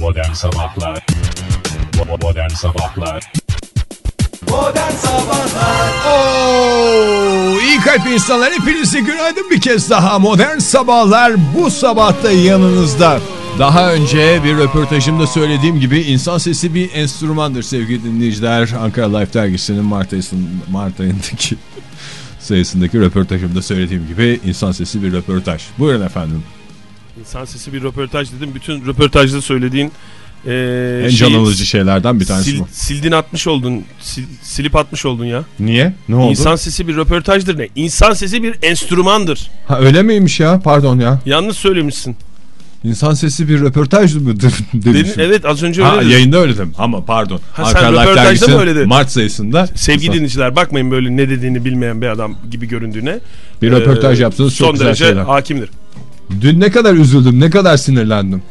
Modern Sabahlar Modern Sabahlar Modern Sabahlar Oo, iyi kalp insanlar hepinize günaydın bir kez daha Modern Sabahlar bu sabahta yanınızda. Daha önce bir röportajımda söylediğim gibi insan sesi bir enstrümandır sevgili dinleyiciler. Ankara Life dergisinin Mart, ayısın, Mart ayındaki sayısındaki röportajımda söylediğim gibi insan sesi bir röportaj. Buyurun efendim. İnsan sesi bir röportaj dedim. Bütün röportajda söylediğin e, En şeyi can alıcı şeylerden bir tanesi sil- bu. Sildin atmış oldun. Sil- silip atmış oldun ya. Niye? Ne oldu? İnsan sesi bir röportajdır ne? İnsan sesi bir enstrümandır. Ha, öyle miymiş ya? Pardon ya. Yanlış söylemişsin. İnsan sesi bir röportaj mıdır Dedin, demişim. evet az önce öyle Ha, dedin. yayında öyle dedim ama pardon. Ha, sen röportajda mı öyle dedin? Mart sayısında Sevgili insan- dinleyiciler bakmayın böyle ne dediğini bilmeyen bir adam gibi göründüğüne. bir röportaj Ee, yapsanız çok Son güzel derece şeyler. hakimdir. Dün ne kadar üzüldüm, ne kadar sinirlendim.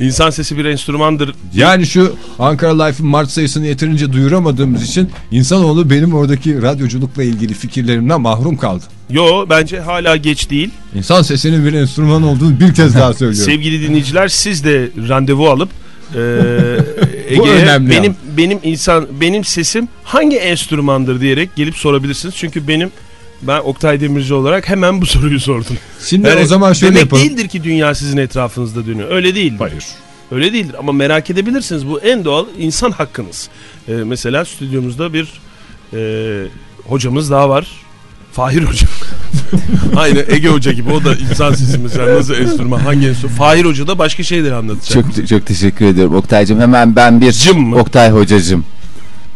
İnsan sesi bir enstrümandır. Yani şu Ankara Life'ın Mart sayısını yeterince duyuramadığımız için insanoğlu benim oradaki radyoculukla ilgili fikirlerimden mahrum kaldı. Yo bence hala geç değil. İnsan sesinin bir enstrüman olduğunu bir kez daha söylüyorum. Sevgili dinleyiciler siz de randevu alıp e, Ege'ye benim benim insan benim sesim hangi enstrümandır diyerek gelip sorabilirsiniz. Çünkü benim ben Oktay Demirci olarak hemen bu soruyu sordum. Şimdi Yani o zaman şöyle demek yapalım. değildir ki dünya sizin etrafınızda dönüyor. Öyle değil. Hayır. Öyle değildir ama merak edebilirsiniz. Bu en doğal insan hakkınız. Ee, mesela stüdyomuzda bir e, hocamız daha var. Fahir Hoca. Aynı Ege Hoca gibi. O da insan sesi mesela nasıl enstrüman, hangi enstrüman. Fahir Hoca da başka şeyler anlatacak. Çok çok teşekkür ediyorum Oktay'cım. Hemen ben bir Cım mı? Oktay hocacım.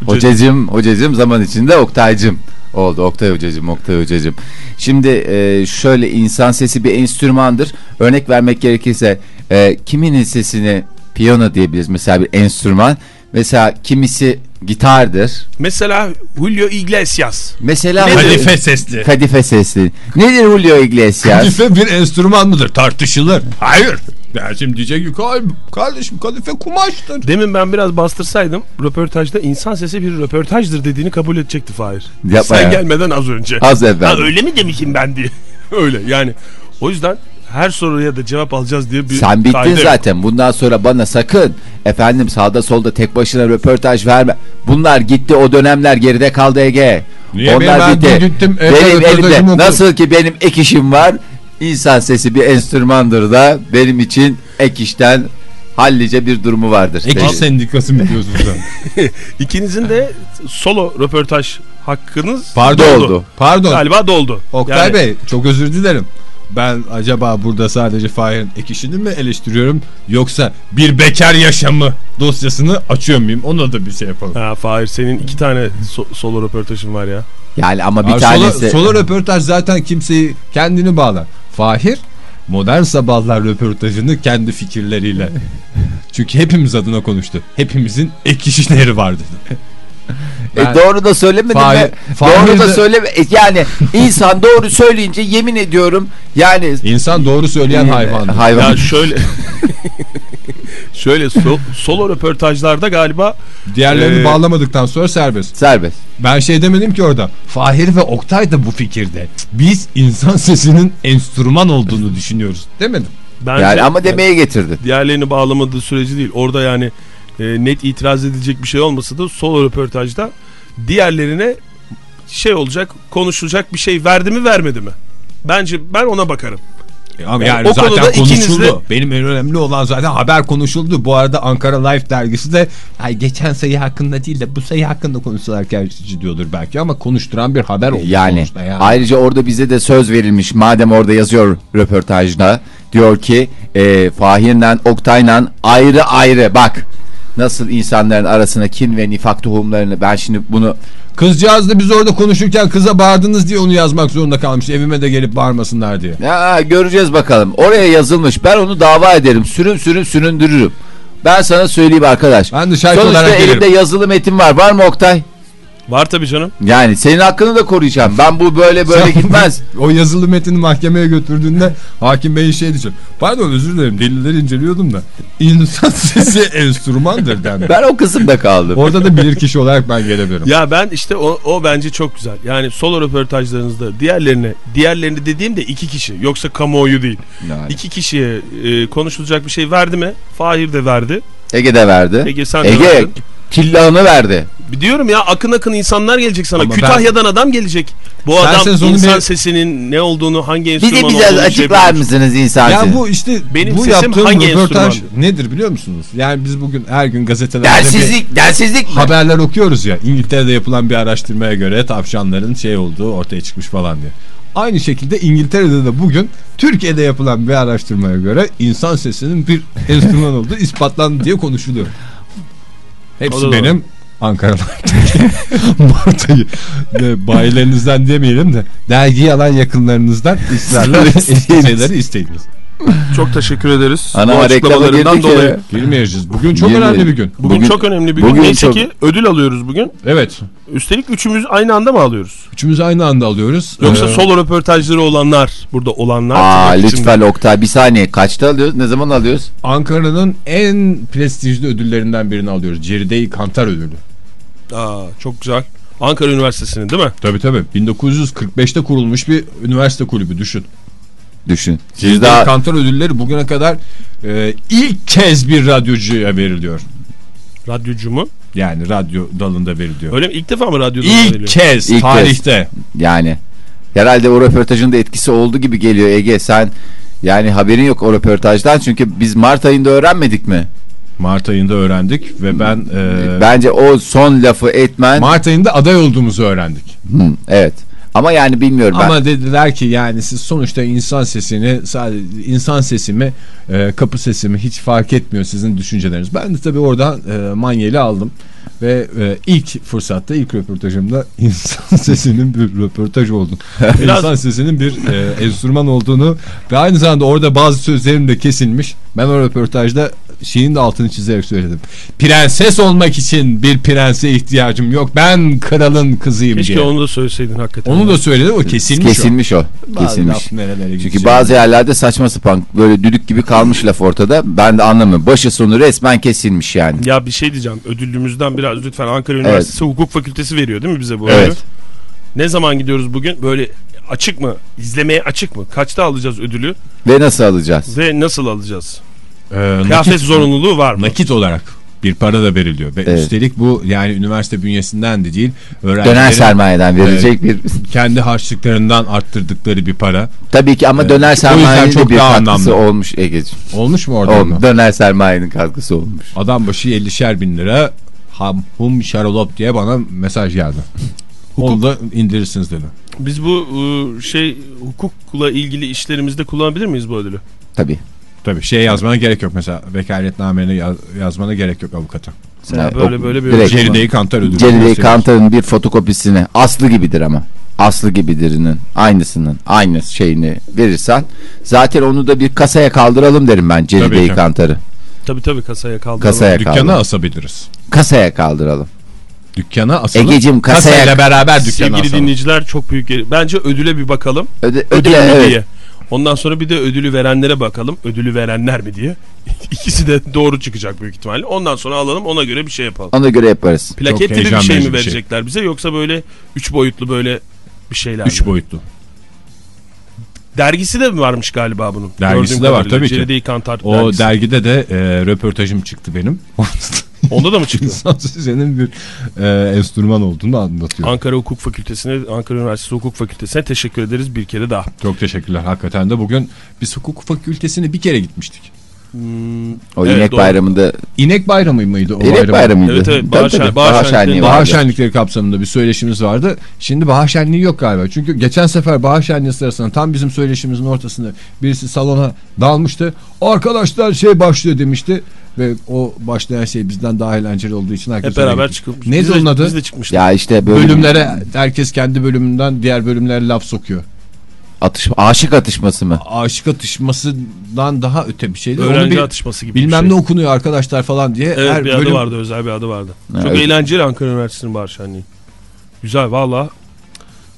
Hoca- Hocacım, hocacım zaman içinde Oktay'cım oldu. Oktay hocacım, Oktay hocacım. Şimdi e, şöyle insan sesi bir enstrümandır. Örnek vermek gerekirse e, kiminin sesini piyano diyebiliriz mesela bir enstrüman. Mesela kimisi gitardır. Mesela Julio Iglesias. Mesela Kadife sesli. Kadife sesli. Nedir Julio Iglesias? Kadife bir enstrüman mıdır? Tartışılır. Hayır. Ben şimdi diyecek ki "Ay, kardeşim kadife kumaştır. Demin ben biraz bastırsaydım röportajda insan sesi bir röportajdır dediğini kabul edecekti Fahir. Yapma Sen ya. gelmeden az önce. Az evvel. Ha, öyle mi demişim ben diye. öyle yani. O yüzden her soruya da cevap alacağız diye bir Sen bittin kaide yok. zaten. Bundan sonra bana sakın efendim sağda solda tek başına röportaj verme. Bunlar gitti o dönemler geride kaldı Ege. Niye? Onlar Ben bitti. gittim, benim elimde okudum. nasıl ki benim ek işim var. İnsan sesi bir enstrümandır da benim için ek işten hallice bir durumu vardır. Ek iş sendikası mı diyorsun sen? İkinizin de solo röportaj hakkınız Pardon. doldu. Pardon. Galiba doldu. Oktay Yani Bey çok özür dilerim. Ben acaba burada sadece Fahir'in ek işini mi eleştiriyorum yoksa bir bekar yaşamı dosyasını açıyor muyum? Ona da bir şey yapalım. Ha, Fahir senin iki tane so- solo röportajın var ya. Yani ama bir Abi tanesi. Solo, solo röportaj zaten kimseyi kendini bağlar. Fahir modern sabahlar röportajını kendi fikirleriyle. Çünkü hepimiz adına konuştu. Hepimizin ek işleri var dedi. E, doğru da söylemedim Fahir- mi? Fahir doğru da de- söyleme. e, Yani insan doğru söyleyince yemin ediyorum yani İnsan doğru söyleyen hayvandır. hayvan. Ya şöyle şöyle so- solo röportajlarda galiba Diğerlerini Ee, bağlamadıktan sonra serbest. Serbest. Ben şey demedim ki orada. Fahir ve Oktay da bu fikirde. Biz insan sesinin enstrüman olduğunu düşünüyoruz. Demedim. bence Yani ama demeye getirdin. diğerlerini bağlamadığı süreci değil. Orada yani e, net itiraz edilecek bir şey olmasa da solo röportajda diğerlerine şey olacak, konuşulacak bir şey verdi mi vermedi mi? Bence ben ona bakarım. Ama Yani yani, o zaten konuşuldu. de- Benim en önemli olan zaten haber konuşuldu. Bu arada Ankara Life dergisi de ay geçen sayı hakkında değil de bu sayı hakkında konuşularken diyordur belki ama konuşturan bir haber oldu Yani, yani. ayrıca orada bize de söz verilmiş. Madem orada yazıyor röportajda diyor ki e, Fahir'le Oktay'la ayrı ayrı bak nasıl insanların arasına kin ve nifak tohumlarını ben şimdi bunu Kızcağız da biz orada konuşurken kıza bağırdınız diye onu yazmak zorunda kalmış. Evime de gelip bağırmasınlar diye. ya, göreceğiz bakalım. Oraya yazılmış. Ben onu dava ederim. Sürün sürün süründürürüm. Ben sana söyleyeyim arkadaş. Ben de şahit Sonuçta olarak elimde gelirim. yazılı metin var. Var mı Oktay? Var tabii canım. Yani senin hakkını da koruyacağım. Ben bu böyle böyle Sen- gitmez. o yazılı metini mahkemeye götürdüğünde hakim bey şey diyecek. Pardon özür dilerim delilleri inceliyordum da. İnsan sesi enstrümandır dendi. Ben o kısımda kaldım. Orada da bilir kişi olarak ben gelebilirim. Ya ben işte o, o bence çok güzel. Yani solo röportajlarınızda diğerlerine, diğerlerini dediğim de iki kişi. Yoksa kamuoyu değil. Yani. İki kişiye e, konuşulacak bir şey verdi mi? Fahir de verdi. Ege de verdi. Ege sen de Ege verdin. killahını verdi. Biliyorum ya akın akın insanlar gelecek sana. Ama Kütahya'dan adam gelecek. Bu İsterseniz adam insan bir- sesinin ne olduğunu, hangi enstrüman biraz olduğunu şey açıklar bilir. mısınız insan? Ya bu işte Benim bu yaptığım hangi röportaj enstrümandı? nedir biliyor musunuz? Yani biz bugün her gün gazetelerde bir Dersizlik, dersizlik mi? haberler okuyoruz ya. İngiltere'de yapılan bir araştırmaya göre tavşanların şey olduğu ortaya çıkmış falan diye. Aynı şekilde İngiltere'de de bugün Türkiye'de yapılan bir araştırmaya göre insan sesinin bir enstrüman olduğu ispatlandı diye konuşuluyor. Hepsi benim Ankara'daki Marta'yı de, bayilerinizden demeyelim de dergiyi alan yakınlarınızdan ısrarla şeyleri isteyiniz. Çok teşekkür ederiz. Ana Bu açıklamalarından dolayı. Girmeyeceğiz. Bugün çok Girmeyelim. önemli bir gün. Bugün, Bugün- çok önemli bir gün. bugün Neyse çok- ki ödül alıyoruz bugün. Evet. Üstelik üçümüz aynı anda mı alıyoruz? Üçümüzü aynı anda alıyoruz. Yoksa Ee, solo röportajları olanlar, burada olanlar. Aa tırnak içinde. lütfen Oktay bir saniye. Kaçta alıyoruz? Ne zaman alıyoruz? Ankara'nın en prestijli ödüllerinden birini alıyoruz. Ceride-i Kantar ödülü. Aa, çok güzel. Ankara Üniversitesi'nin değil mi? Tabii tabii. 1945'te kurulmuş bir üniversite kulübü düşün. Düşün. Siz Ceride-i daha Kantar ödülleri bugüne kadar e, ilk kez bir radyocuya veriliyor. Radyocu mu? Yani radyo dalında veriliyor. Öyle mi? İlk defa mı radyoda İlk veriliyor? kez İlk tarihte. yani herhalde o röportajın da etkisi oldu gibi geliyor Ege. Sen yani haberin yok o röportajdan çünkü biz Mart ayında öğrenmedik mi? Mart ayında öğrendik ve ben e, Bence o son lafı etmen Mart ayında aday olduğumuzu öğrendik. Hı, evet. Ama yani bilmiyorum ben. Ama dediler ki yani siz sonuçta insan sesini sadece insan sesimi e, kapı sesimi hiç fark etmiyor sizin düşünceleriniz. Ben de tabii oradan e, manyeli aldım ve e, ilk fırsatta ilk röportajımda insan sesinin bir röportaj oldu. Biraz- İnsan sesinin bir e, enstrüman olduğunu ve aynı zamanda orada bazı sözlerim de kesilmiş. Ben o röportajda şeyin de altını çizerek söyledim. Prenses olmak için bir prense ihtiyacım yok. Ben kralın kızıyım Keşke diye. onu da söyleseydin hakikaten. Onu da söyledi o kesilmiş, kesilmiş o. o. Kesilmiş. Çünkü bazı yerlerde saçma sapan böyle düdük gibi kalmış laf ortada. Ben de anlamıyorum. Başı sonu resmen kesilmiş yani. Ya bir şey diyeceğim. Ödüllümüzden biraz lütfen Ankara Üniversitesi Hukuk Fakültesi veriyor değil mi bize bu Evet. ödülü? Ne zaman gidiyoruz bugün? Böyle açık mı? İzlemeye açık mı? Kaçta alacağız ödülü? Ve nasıl alacağız? Ve nasıl alacağız? Ee, Kıyafet nakit, zorunluluğu var mı? nakit olarak bir para da veriliyor. Ve Evet. üstelik bu yani üniversite bünyesinden de değil. Döner Öğrencilerin sermayeden verilecek bir kendi harçlıklarından arttırdıkları bir para. tabii ki ama Evet. döner sermayenin de çok bir katkısı anlamlı. olmuş Ege'ciğim. Olmuş mu orada? Olmuş. mı? Döner sermayenin katkısı olmuş. Adam başı 50'şer bin lira ham hum şarolop diye bana mesaj geldi. Onu da indirirsiniz dedi. Biz bu ıı, şey hukukla ilgili işlerimizde kullanabilir miyiz bu ödülü? Tabii. Tabii şey yazmana gerek yok mesela vekaletnameni yaz, yazmana gerek yok avukata. Mesela Yani böyle o- böyle bir ödül. Ceride'yi kantar ödülü. Ceride gösteriyoruz. Kantar'ın bir fotokopisini aslı gibidir ama. Aslı gibidirinin aynısının aynı şeyini verirsen zaten onu da bir kasaya kaldıralım derim ben Tabii Ceride ki. Kantar'ı. Tabii tabii kasaya kaldıralım. Kasaya Dükkana kaldıralım. asabiliriz. Kasaya kaldıralım. Dükkana asalım. Egeciğim, kasaya- kasayla beraber dükkana Sevgili asalım. dinleyiciler çok büyük Bence ödüle bir bakalım. Öde, Ödül ödüle, mü evet. diye. Ondan sonra bir de ödülü verenlere bakalım. Ödülü verenler mi diye. İkisi de doğru çıkacak büyük ihtimalle. Ondan sonra alalım ona göre bir şey yapalım. Ona göre yaparız. Plaketli bir heyecan şey mi bir şey. verecekler bize yoksa böyle üç boyutlu böyle bir şeyler Üç mi? boyutlu. Dergisi de mi varmış galiba bunun? Dergisi Gördüğüm de var, tabii ki. Kantar O dergisi. dergide de e, röportajım çıktı benim. Onda da mı çıktı? İnsan senin bir e, enstrüman olduğunu anlatıyor. Ankara Hukuk Fakültesi'ne, Ankara Üniversitesi Hukuk Fakültesi'ne teşekkür ederiz bir kere daha. Çok teşekkürler. Hakikaten de bugün biz hukuk fakültesine bir kere gitmiştik. O Evet, inek doğru. bayramında İnek bayramı mıydı o inek bayram? bayramıydı. Evet, evet, Tabii, bahar tabii, şen- bahar bahar şenlikleri şenliği. Bahar vardı. şenlikleri kapsamında bir söyleşimiz vardı. Şimdi bahar şenliği yok galiba. Çünkü geçen sefer bahar şenliği sırasında tam bizim söyleşimizin ortasında birisi salona dalmıştı. Arkadaşlar şey başlıyor demişti. Ve o başlayan şey bizden daha eğlenceli olduğu için herkes Hep beraber çıkıp. Neydi onun adı? Biz de çıkmıştık. Ya işte böyle Bölümlere herkes kendi bölümünden diğer bölümlere laf sokuyor. atışma, aşık atışması mı? Aşık atışmasından daha öte bir şeydi. Onu Öğrenci bir- atışması gibi bir bilmem şey. ne okunuyor arkadaşlar falan diye. Evet her bir adı bölüm vardı özel bir adı vardı. Ha, Çok evet. eğlenceli Ankara Üniversitesi'nin bahar şenliği. Güzel valla.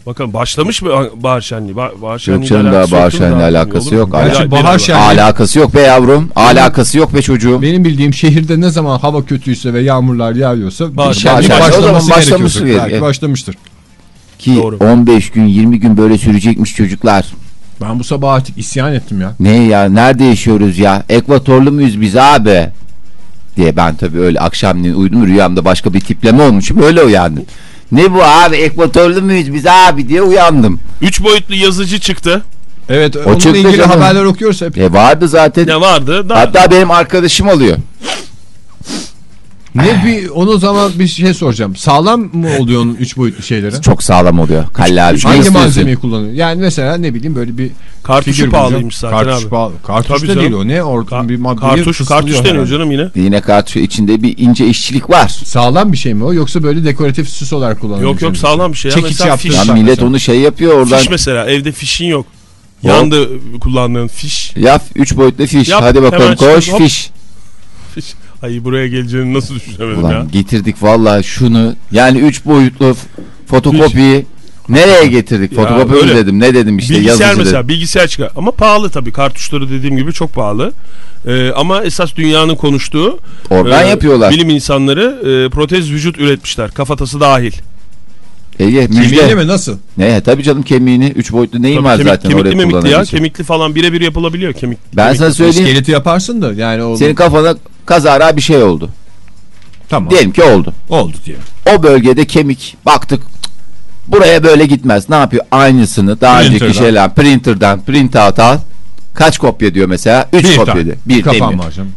Bakalım başlamış mı bahar şenliği? Ba- bahar şenliği canım, daha alakası bahar şenliği alakası yok. Bir- bahar şenliği- Alakası yok be yavrum. Alakası yok be çocuğum. Benim bildiğim şehirde ne zaman hava kötüyse ve yağmurlar yağıyorsa Bahar şenliği. O zaman başlaması başlamış gerekiyordur. Belki evet. başlamıştır. Ki Doğru. 15 gün 20 gün böyle sürecekmiş çocuklar. Ben bu sabah artık isyan ettim ya. Ne ya nerede yaşıyoruz ya? Ekvatorlu muyuz biz abi? diye ben tabii öyle akşamleyin uyudum rüyamda başka bir tipleme olmuşum öyle uyandım. Ne bu abi ekvatorlu muyuz biz abi diye uyandım. Üç boyutlu yazıcı çıktı. Evet O onunla ilgili canım. haberler okuyoruz hep. E vardı zaten. Ne vardı? Da, Hatta benim arkadaşım oluyor. Ne bir onu zaman bir şey soracağım. Sağlam mı oluyor onun üç boyutlu şeyleri? Çok sağlam oluyor. Kalle abi. Hangi malzemeyi kullanıyor? Yani mesela ne bileyim böyle bir Kartuşu pahalıymış zaten Kartuş abi. pahalı. Kartuş Tabii da canım. değil o ne? Oradan Ka- bir maddeyi kartuş, kartuş deniyor canım yine. Yine kartuş içinde bir ince işçilik var. Sağlam bir şey mi o yoksa böyle dekoratif süs olarak kullanılıyor? Yok yok sağlam bir şey. ya. Çekiç Mesela yaptı. fiş, Ya millet mesela. onu şey yapıyor oradan. fiş mesela evde fişin yok. Yandı kullandığın fiş. Yap 3 boyutlu fiş. Yap, Hadi bakalım hemen koş hop. fiş. fiş. Ay buraya geleceğini nasıl düşünemedim Ulan ya. getirdik vallahi şunu. Yani 3 boyutlu fotokopiyi nereye getirdik? Ya Fotokopi mi öyle. dedim. Ne dedim işte bilgisayar yazıcı mesela dedim. bilgisayar çıkar. Ama pahalı tabii. Kartuşları dediğim gibi çok pahalı. Ee, ama esas dünyanın konuştuğu Organ e, yapıyorlar. bilim insanları e, protez vücut üretmişler. Kafatası dahil. Ege Kemiğiyle müjde. mi nasıl? Ne tabii canım kemiğini 3 boyutlu neyin Tabii var kemik- zaten kemikli oraya mimikli ya. Kemikli falan birebir yapılabiliyor. Kemik. Ben kemik- sana söyleyeyim. İskeleti yaparsın da yani o Senin kafana kazara bir şey oldu. tamam Diyelim ki oldu. oldu diye. O bölgede kemik baktık buraya böyle gitmez. Ne yapıyor? Aynısını daha önceki Printer'dan. şeyler printer'dan print out al. Kaç kopya diyor mesela? 3 Bir kopya diyor. Bir Kafam demiyor. var canım.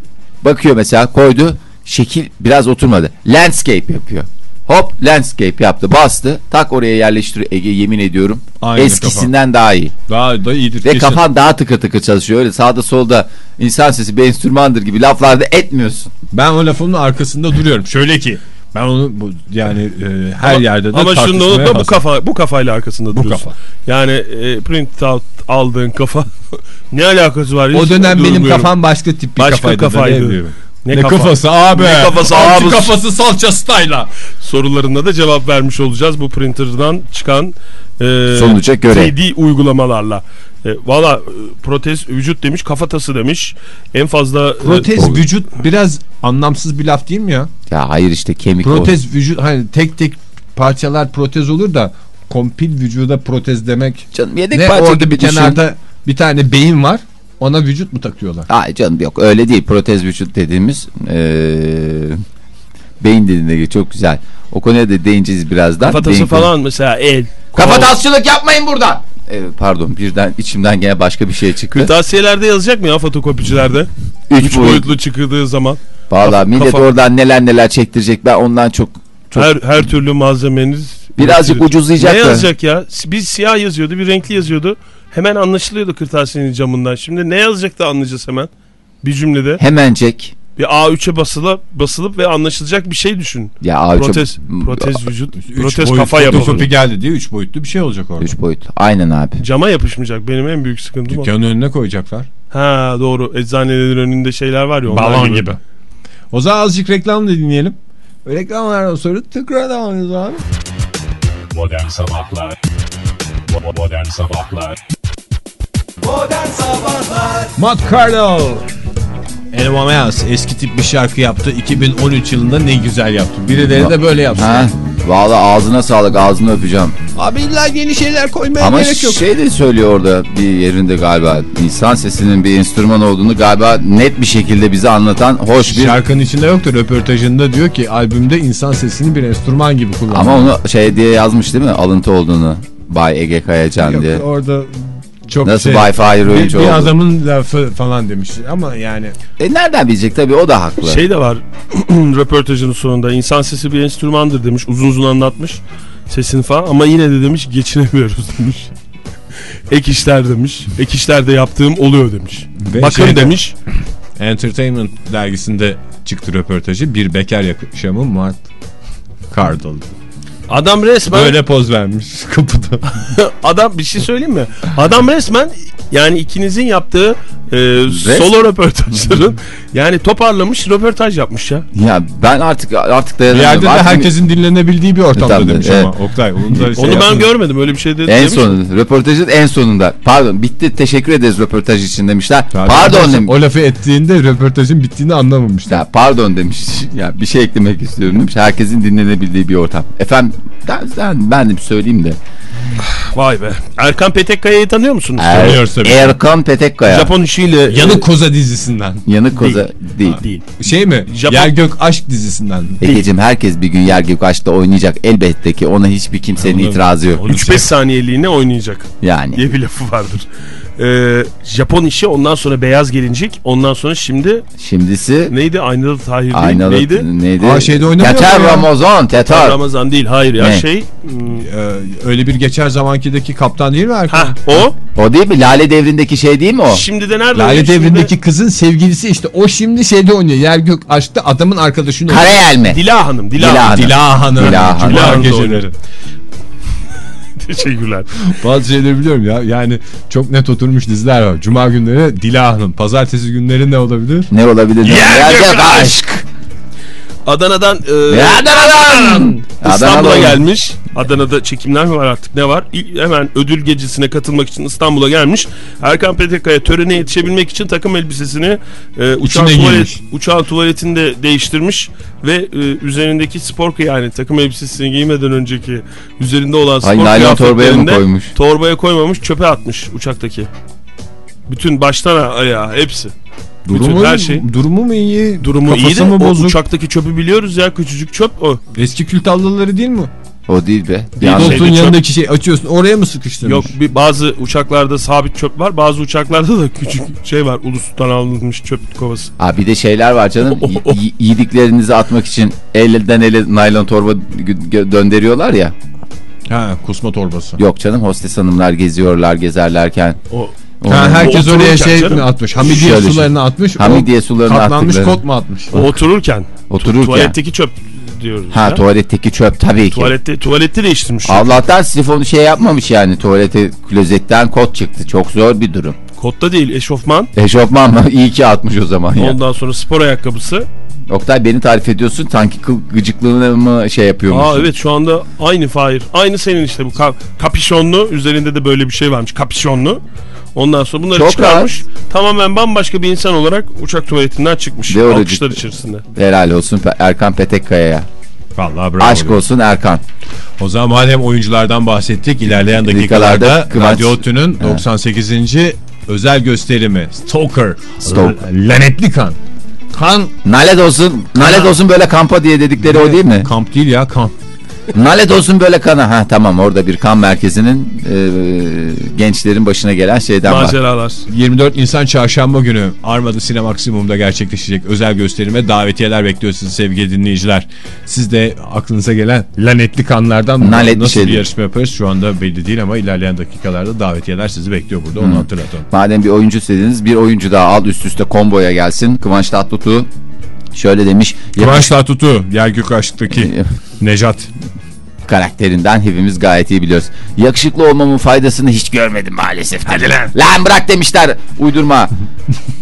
Bakıyor mesela koydu. Şekil biraz oturmadı. Landscape yapıyor. Hop landscape yaptı. Bastı. Tak oraya yerleştiriyor. Ege yemin ediyorum. Aynı eskisinden daha iyi. Daha da iyidir. Ve kesin. kafan daha tıkır tıkır çalışıyor. Öyle sağda solda insan sesi bir enstrümandır gibi laflarda etmiyorsun. Ben o lafımın arkasında duruyorum. Şöyle ki ben onu bu, yani e, her Ama- yerde de Ama şunu da unutma bu kafa bu kafayla arkasında Bu duruyorsun. kafa. Yani e, print out aldığın kafa ne alakası var? O dönem benim kafam başka tip bir Başka kafaydı. da kafaydı. Ne. Ne Ne, kafa? kafası abi? Ne kafası abi? kafası salça style'a. sorularına da cevap vermiş olacağız bu printer'dan çıkan e, Sonuca göre. 3D uygulamalarla. E, Valla e, protez vücut demiş kafatası demiş. En fazla e, Protez o- vücut biraz anlamsız bir laf değil mi ya? Ya hayır işte kemik o. Protez vücut hani tek tek parçalar protez olur da kompil vücuda protez demek. Canım yedek Ne parça orada bir düşün. kenarda bir tane beyin var. Ona vücut mu takıyorlar? Ay canım yok öyle değil. Protez vücut dediğimiz eee beyin dediğinde çok güzel. O konuya da değineceğiz birazdan. kafatası Beyin- falan mesela el. kol. Kafatasçılık yapmayın buradan. Evet, pardon birden içimden gene başka bir şey çıktı. Kırtasiyelerde yazacak mı ya fotokopicilerde? Üç, Üç boyut. boyutlu çıktığı zaman. Valla millet kafa- oradan neler neler çektirecek. Ben ondan çok Çok- Her her türlü malzemeniz birazcık ucuzlayacak Ne yazacak ya? Bir siyah yazıyordu, bir renkli yazıyordu. Hemen anlaşılıyordu kırtasiyenin camından. Şimdi ne yazacak da anlayacağız hemen. Bir cümlede. Hemencek. Bir A3'e basılıp basılıp ve anlaşılacak bir şey düşün. Ya abi Protez, çok... protez vücut, Üç protez boyutlu kafa yapalım. fotokopi geldi diye 3 boyutlu bir şey olacak orada. Üç boyutlu. Aynen abi. Cama yapışmayacak benim en büyük sıkıntım o. Dükkanın önüne koyacaklar. Ha doğru. Eczanelerin önünde şeyler var ya. onlar Balon gibi. O zaman azıcık reklam da dinleyelim. Reklamlardan sonra tekrar devam ediyoruz abi. Modern Sabahlar Modern Sabahlar Modern Sabahlar Matt Cardle. Elmameas eski tip bir şarkı yaptı. 2013 yılında ne güzel yaptı. Birileri de böyle yapsın. Ha? Valla ağzına sağlık ağzını öpeceğim. Abi illa yeni şeyler koymaya Ama gerek yok. şey de söylüyor orada bir yerinde galiba. İnsan sesinin bir enstrüman olduğunu galiba net bir şekilde bize anlatan hoş bir... Şarkının içinde yoktu. Röportajında diyor ki albümde insan sesini bir enstrüman gibi kullanıyor. Ama onu şey diye yazmış değil mi? Alıntı olduğunu. Bay Ege Kayacan Yok, diye. orada çok Nasıl şey, Wi-Fi bir, oyuncu bir oldu. adamın lafı falan demiş. Ama yani E nereden bilecek tabii o da haklı. Şey de var röportajın sonunda insan sesi bir enstrümandır demiş uzun uzun anlatmış sesini falan ama yine de demiş geçinemiyoruz demiş. Ek işler demiş. Ek işlerde yaptığım oluyor demiş. Ve Bakın şeyde- demiş. Entertainment dergisinde çıktı röportajı. Bir bekar yaşamı Matt Cardle. Adam resmen Böyle poz vermiş kapıda. adam bir şey söyleyeyim mi? Adam resmen yani ikinizin yaptığı e, solo röportajların yani toparlamış röportaj yapmış ya. Ya ben artık artık Bir dayanamıyorum. yerde de Artık herkesin dinlenebildiği bir ortamda Tabii, demiş evet. ama Oktay. Onu, da şey Onu ben görmedim öyle bir şey dedi. En sonunda röportajın en sonunda pardon bitti teşekkür ederiz röportaj için demişler. Tabii, pardon demiş. O lafı ettiğinde röportajın bittiğini anlamamışlar. Ya pardon demiş. Ya bir şey eklemek istiyorum demiş. Herkesin dinlenebildiği bir ortam. Efendim ben, ben, ben de bir söyleyeyim de. Vay be. Erkan Petekkaya'yı tanıyor musunuz? Er- Tanıyoruz tabii. Erkan Petekkaya. Japon işiyle Yanık Koza dizisinden. Yanık koza değil. değil. Şey mi? Japon- Yer Gök Aşk dizisinden. Egeciğim herkes bir gün yer gök aşkta oynayacak. Elbette ki ona hiçbir kimsenin Anladım. itirazı yok. 3-5 saniyeliğine oynayacak Yani. diye bir lafı vardır. Ee, Japon işi ondan sonra beyaz gelincik ondan sonra şimdi Şimdisi neydi Aynalı Tahir değil aynalı neydi? neydi? Aa, şeyde oynamıyor Teter ya? Ramazan Teter. Ramazan değil hayır ya Ne? şey hmm, Ee, öyle bir geçer zamankideki kaptan değil mi Erkan? ha o O değil mi? Lale devrindeki şey değil mi o? şimdi de nerede Lale oynuyor? Şimdi devrindeki kızın sevgilisi işte o şimdi şeyde oynuyor. Yer Gök Aşk'ta adamın arkadaşını oynuyor. Karayel mi? Dila Hanım Dila, Dila Hanım. Hanım. Dila Hanım. Dila Hanım. Dila Hanım geceleri. Teşekkürler. Bazı şeyleri biliyorum ya. Yani çok net oturmuş diziler var. Cuma günleri Dila Hanım. Pazartesi günleri ne olabilir? Ne olabilir? Yer Yer gök aşk. Adana'dan e, Adana'dan. İstanbul'a Adana'dan. gelmiş. Adana'da çekimler mi var artık ne var? İlk- hemen ödül gecesine katılmak için İstanbul'a gelmiş. Erkan Petekkaya törene yetişebilmek için takım elbisesini e, uçağın, İçine tuvalet, giymiş. uçağın tuvaletinde değiştirmiş ve e, üzerindeki spor yani takım elbisesini giymeden önceki üzerinde olan spor Ay naylon torbaya mı kıyafetlerinde koymuş? Torbaya koymamış çöpe atmış uçaktaki. Bütün baştan ayağa hepsi. Durumu, her şey. durumu mu iyi? Durumu Kafası iyi de mı o bozuk? uçaktaki çöpü biliyoruz ya küçücük çöp o. Eski kült tabloları değil mi? O değil be. Şeyde Koltuğun çöp- yanındaki şey açıyorsun oraya mı sıkıştırmış? Yok bir bazı uçaklarda sabit çöp var. Bazı uçaklarda da küçük şey var. Ulus'tan alınmış çöp kovası. Aa, bir de şeyler var canım. Yediklerinizi atmak için elden ele naylon torba döndürüyorlar ya. Ha kusma torbası. Yok canım hostes hanımlar geziyorlar gezerlerken. O Ha, herkes oraya şey canım. mi atmış? Hamidiye Şöyle sularını atmış. Hamidiye sularını Katlanmış attıkları. kot mu atmış? o otururken. Otururken. Tuvaletteki çöp diyoruz. Ha ya. tuvaletteki çöp tabii ki. Tuvalette, tuvalette değiştirmiş. Allah'tan sifonu şey yapmamış yani tuvalete klozetten kot çıktı. Çok zor bir durum. Kotta değil eşofman. Eşofman mı? İyi ki atmış o zaman. Ondan sonra spor ayakkabısı. Oktay beni tarif ediyorsun. Sanki gıcıklığını mı şey yapıyormuş. Aa evet şu anda aynı Fahir. Aynı senin işte bu ka- kapişonlu. Üzerinde de böyle bir şey varmış. Kapişonlu. Ondan sonra bunları Çok çıkarmış. Tamamen bambaşka bir insan olarak uçak tuvaletinden çıkmış. Ve Alkışlar içerisinde. Helal olsun Erkan Petekkaya'ya. Vallahi bravo. Aşk olsun Erkan. O zaman madem oyunculardan bahsettik ilerleyen Dakikalarda Kıvanç- Radyo Otü'nün 98. özel gösterimi Stalker. Stalk. L- Lanetli kan. Kan Nalet olsun. Nalet olsun böyle kampa diye dedikleri o değil mi? kamp değil ya kamp. Nalet olsun böyle kana. Ha tamam orada bir kan merkezinin e, gençlerin başına gelen şeyden var. Maceralar. 24 Nisan Çarşamba günü Armada Sinema Maksimum'da gerçekleşecek özel gösterime davetiyeler bekliyor sizi sevgili dinleyiciler. Siz de aklınıza gelen lanetli kanlardan Lanetli nasıl şeyler. bir yarışma yaparız şu anda belli değil ama ilerleyen dakikalarda davetiyeler sizi bekliyor burada onu hatırlatalım. Madem bir oyuncu istediniz bir oyuncu daha al üst üste komboya gelsin. Kıvanç Tatlıtuğ şöyle demiş. Kıvanç Tatlıtuğ, Yer Gök Aşk'taki Nejat. Karakterinden hepimiz gayet iyi biliyoruz. Yakışıklı olmamın faydasını hiç görmedim maalesef. Hadi lan. Lan bırak demişler. Uydurma.